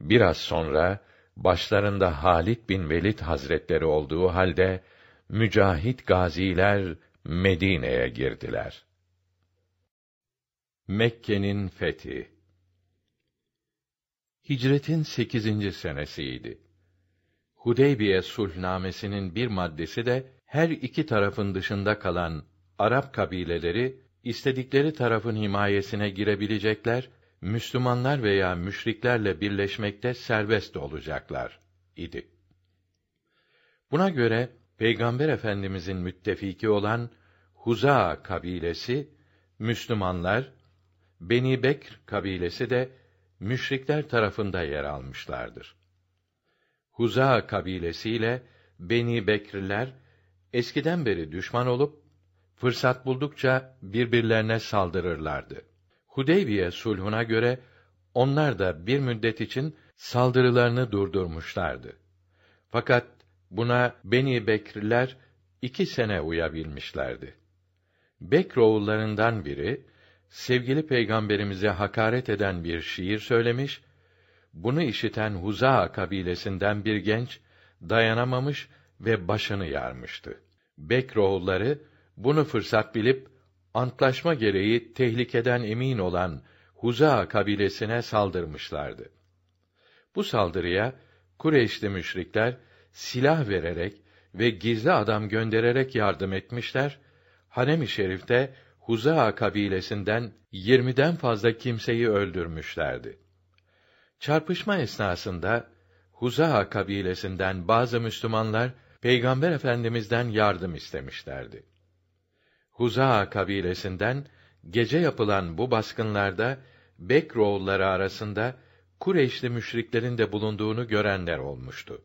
Biraz sonra başlarında Halit bin Velid Hazretleri olduğu halde mücahit gaziler Medine'ye girdiler. Mekke'nin fethi Hicretin sekizinci senesiydi. Hudeybiye sulhnamesinin bir maddesi de her iki tarafın dışında kalan Arap kabileleri istedikleri tarafın himayesine girebilecekler, Müslümanlar veya müşriklerle birleşmekte serbest olacaklar idi. Buna göre Peygamber Efendimizin müttefiki olan Huza kabilesi Müslümanlar, Beni Bekr kabilesi de müşrikler tarafında yer almışlardır. Huza kabilesiyle Beni Bekriler eskiden beri düşman olup fırsat buldukça birbirlerine saldırırlardı. Hudeybiye sulhuna göre onlar da bir müddet için saldırılarını durdurmuşlardı. Fakat buna Beni Bekriler iki sene uyabilmişlerdi. Bekr oğullarından biri sevgili peygamberimize hakaret eden bir şiir söylemiş, bunu işiten Huza kabilesinden bir genç dayanamamış ve başını yarmıştı. Bekroğulları bunu fırsat bilip antlaşma gereği tehlikeden emin olan Huza kabilesine saldırmışlardı. Bu saldırıya Kureyşli müşrikler silah vererek ve gizli adam göndererek yardım etmişler. Hanem-i Şerif'te Huza kabilesinden yirmiden fazla kimseyi öldürmüşlerdi. Çarpışma esnasında Huza kabilesinden bazı Müslümanlar Peygamber Efendimizden yardım istemişlerdi. Huza kabilesinden gece yapılan bu baskınlarda Bekroğulları arasında Kureyşli müşriklerin de bulunduğunu görenler olmuştu.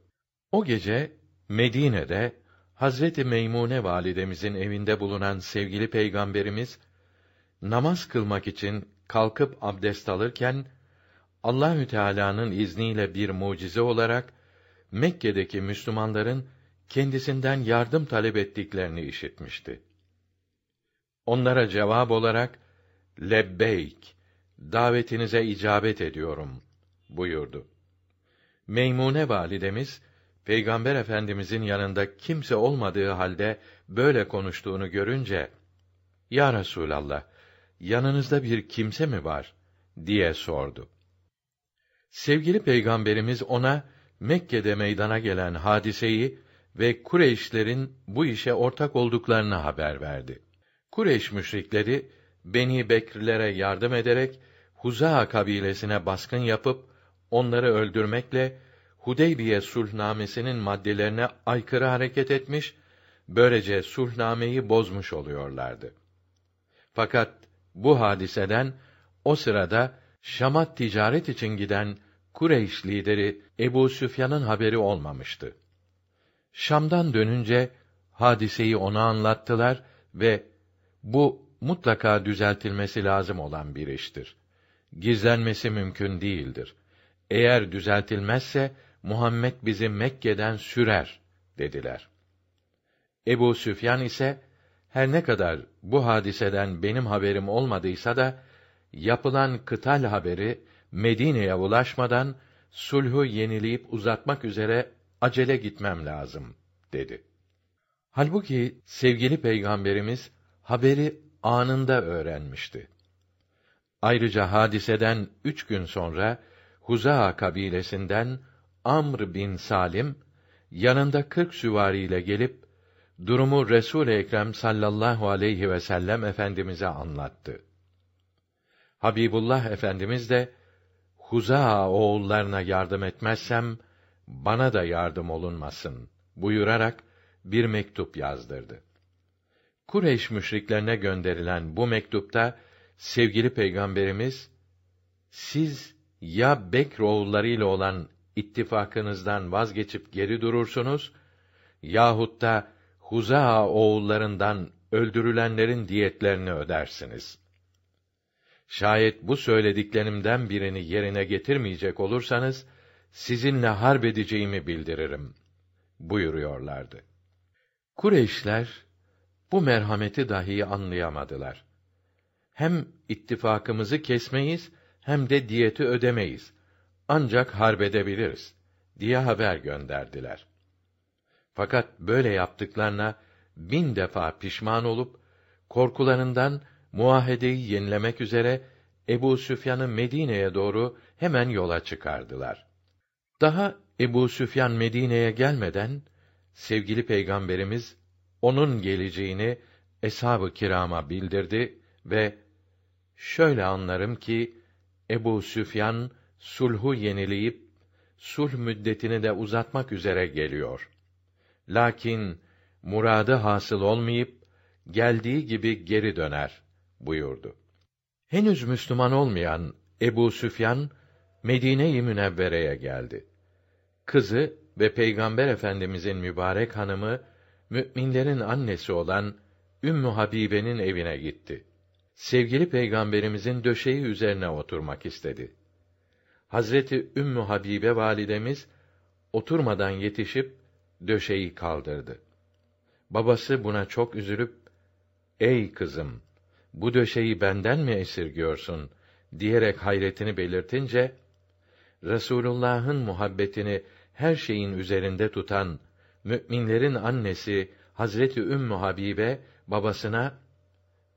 O gece Medine'de Hazreti Meymune validemizin evinde bulunan sevgili peygamberimiz namaz kılmak için kalkıp abdest alırken Allahü Teala'nın izniyle bir mucize olarak Mekke'deki Müslümanların kendisinden yardım talep ettiklerini işitmişti. Onlara cevap olarak lebbeyk davetinize icabet ediyorum buyurdu. Meymune validemiz Peygamber Efendimizin yanında kimse olmadığı halde böyle konuştuğunu görünce Ya Resulallah yanınızda bir kimse mi var diye sordu. Sevgili peygamberimiz ona Mekke'de meydana gelen hadiseyi ve Kureyşlerin bu işe ortak olduklarını haber verdi. Kureyş müşrikleri Beni Bekrilere yardım ederek Huza kabilesine baskın yapıp onları öldürmekle Hudeybiye sulhnamesinin maddelerine aykırı hareket etmiş, böylece sulhnameyi bozmuş oluyorlardı. Fakat bu hadiseden o sırada Şam'a ticaret için giden Kureyş lideri Ebu Süfyan'ın haberi olmamıştı. Şam'dan dönünce hadiseyi ona anlattılar ve bu mutlaka düzeltilmesi lazım olan bir iştir. Gizlenmesi mümkün değildir. Eğer düzeltilmezse Muhammed bizi Mekke'den sürer dediler. Ebu Süfyan ise her ne kadar bu hadiseden benim haberim olmadıysa da yapılan kıtal haberi Medine'ye ulaşmadan sulhu yenileyip uzatmak üzere acele gitmem lazım dedi. Halbuki sevgili peygamberimiz haberi anında öğrenmişti. Ayrıca hadiseden üç gün sonra Huza kabilesinden Amr bin Salim yanında kırk süvariyle gelip durumu Resul Ekrem sallallahu aleyhi ve sellem efendimize anlattı. Habibullah Efendimiz de Huza oğullarına yardım etmezsem bana da yardım olunmasın buyurarak bir mektup yazdırdı. Kureyş müşriklerine gönderilen bu mektupta sevgili peygamberimiz siz ya Bekr oğullarıyla olan ittifakınızdan vazgeçip geri durursunuz yahut da Huza oğullarından öldürülenlerin diyetlerini ödersiniz. Şayet bu söylediklerimden birini yerine getirmeyecek olursanız sizinle harp edeceğimi bildiririm buyuruyorlardı. Kureyşler bu merhameti dahi anlayamadılar. Hem ittifakımızı kesmeyiz hem de diyeti ödemeyiz. Ancak harp edebiliriz diye haber gönderdiler. Fakat böyle yaptıklarına bin defa pişman olup korkularından muahedeyi yenilemek üzere Ebu Süfyan'ı Medine'ye doğru hemen yola çıkardılar. Daha Ebu Süfyan Medine'ye gelmeden sevgili peygamberimiz onun geleceğini eshab-ı kirama bildirdi ve şöyle anlarım ki Ebu Süfyan sulhu yenileyip sulh müddetini de uzatmak üzere geliyor. Lakin muradı hasıl olmayıp geldiği gibi geri döner buyurdu. Henüz Müslüman olmayan Ebu Süfyan Medine-i Münevvere'ye geldi. Kızı ve Peygamber Efendimizin mübarek hanımı müminlerin annesi olan Ümmü Habibe'nin evine gitti. Sevgili Peygamberimizin döşeği üzerine oturmak istedi. Hazreti Ümmü Habibe validemiz oturmadan yetişip döşeği kaldırdı. Babası buna çok üzülüp "Ey kızım, bu döşeği benden mi esirgiyorsun?" diyerek hayretini belirtince Resulullah'ın muhabbetini her şeyin üzerinde tutan müminlerin annesi Hazreti Ümmü Habibe babasına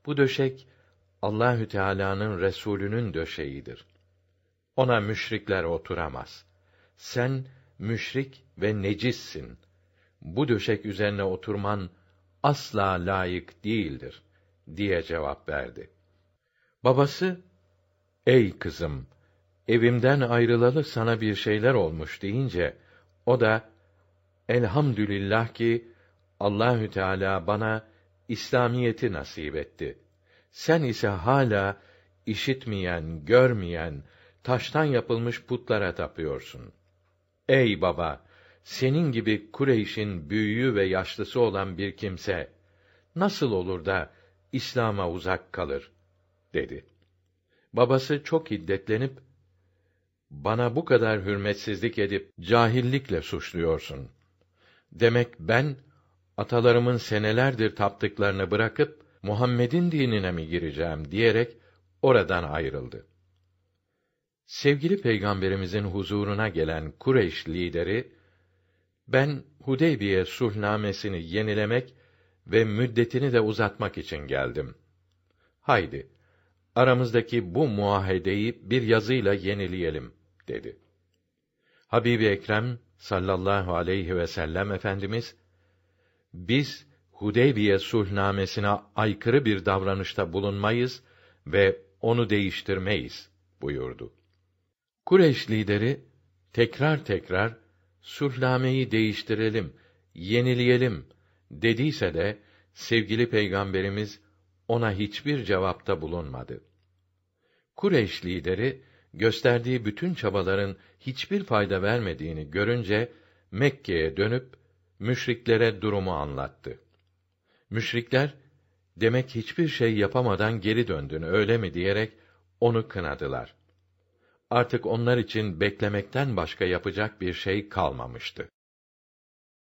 bu döşek Allahü Teala'nın Resulünün döşeğidir. Ona müşrikler oturamaz. Sen müşrik ve necissin. Bu döşek üzerine oturman asla layık değildir diye cevap verdi. Babası, ey kızım, evimden ayrılalı sana bir şeyler olmuş deyince, o da, Elhamdülillah ki Allahü Teala bana İslamiyeti nasip etti. Sen ise hala işitmeyen, görmeyen, taştan yapılmış putlara tapıyorsun. Ey baba, senin gibi Kureyş'in büyüğü ve yaşlısı olan bir kimse nasıl olur da İslam'a uzak kalır dedi. Babası çok hiddetlenip bana bu kadar hürmetsizlik edip cahillikle suçluyorsun. Demek ben atalarımın senelerdir taptıklarını bırakıp Muhammed'in dinine mi gireceğim diyerek oradan ayrıldı. Sevgili peygamberimizin huzuruna gelen Kureyş lideri ben Hudeybiye sulhnamesini yenilemek ve müddetini de uzatmak için geldim. Haydi aramızdaki bu muahedeyi bir yazıyla yenileyelim dedi. Habibi Ekrem sallallahu aleyhi ve sellem efendimiz biz Hudeybiye sulhnamesine aykırı bir davranışta bulunmayız ve onu değiştirmeyiz buyurdu. Kureyş lideri tekrar tekrar sulhnameyi değiştirelim, yenileyelim dediyse de sevgili peygamberimiz ona hiçbir cevapta bulunmadı. Kureyş lideri gösterdiği bütün çabaların hiçbir fayda vermediğini görünce Mekke'ye dönüp müşriklere durumu anlattı. Müşrikler demek hiçbir şey yapamadan geri döndün öyle mi diyerek onu kınadılar. Artık onlar için beklemekten başka yapacak bir şey kalmamıştı.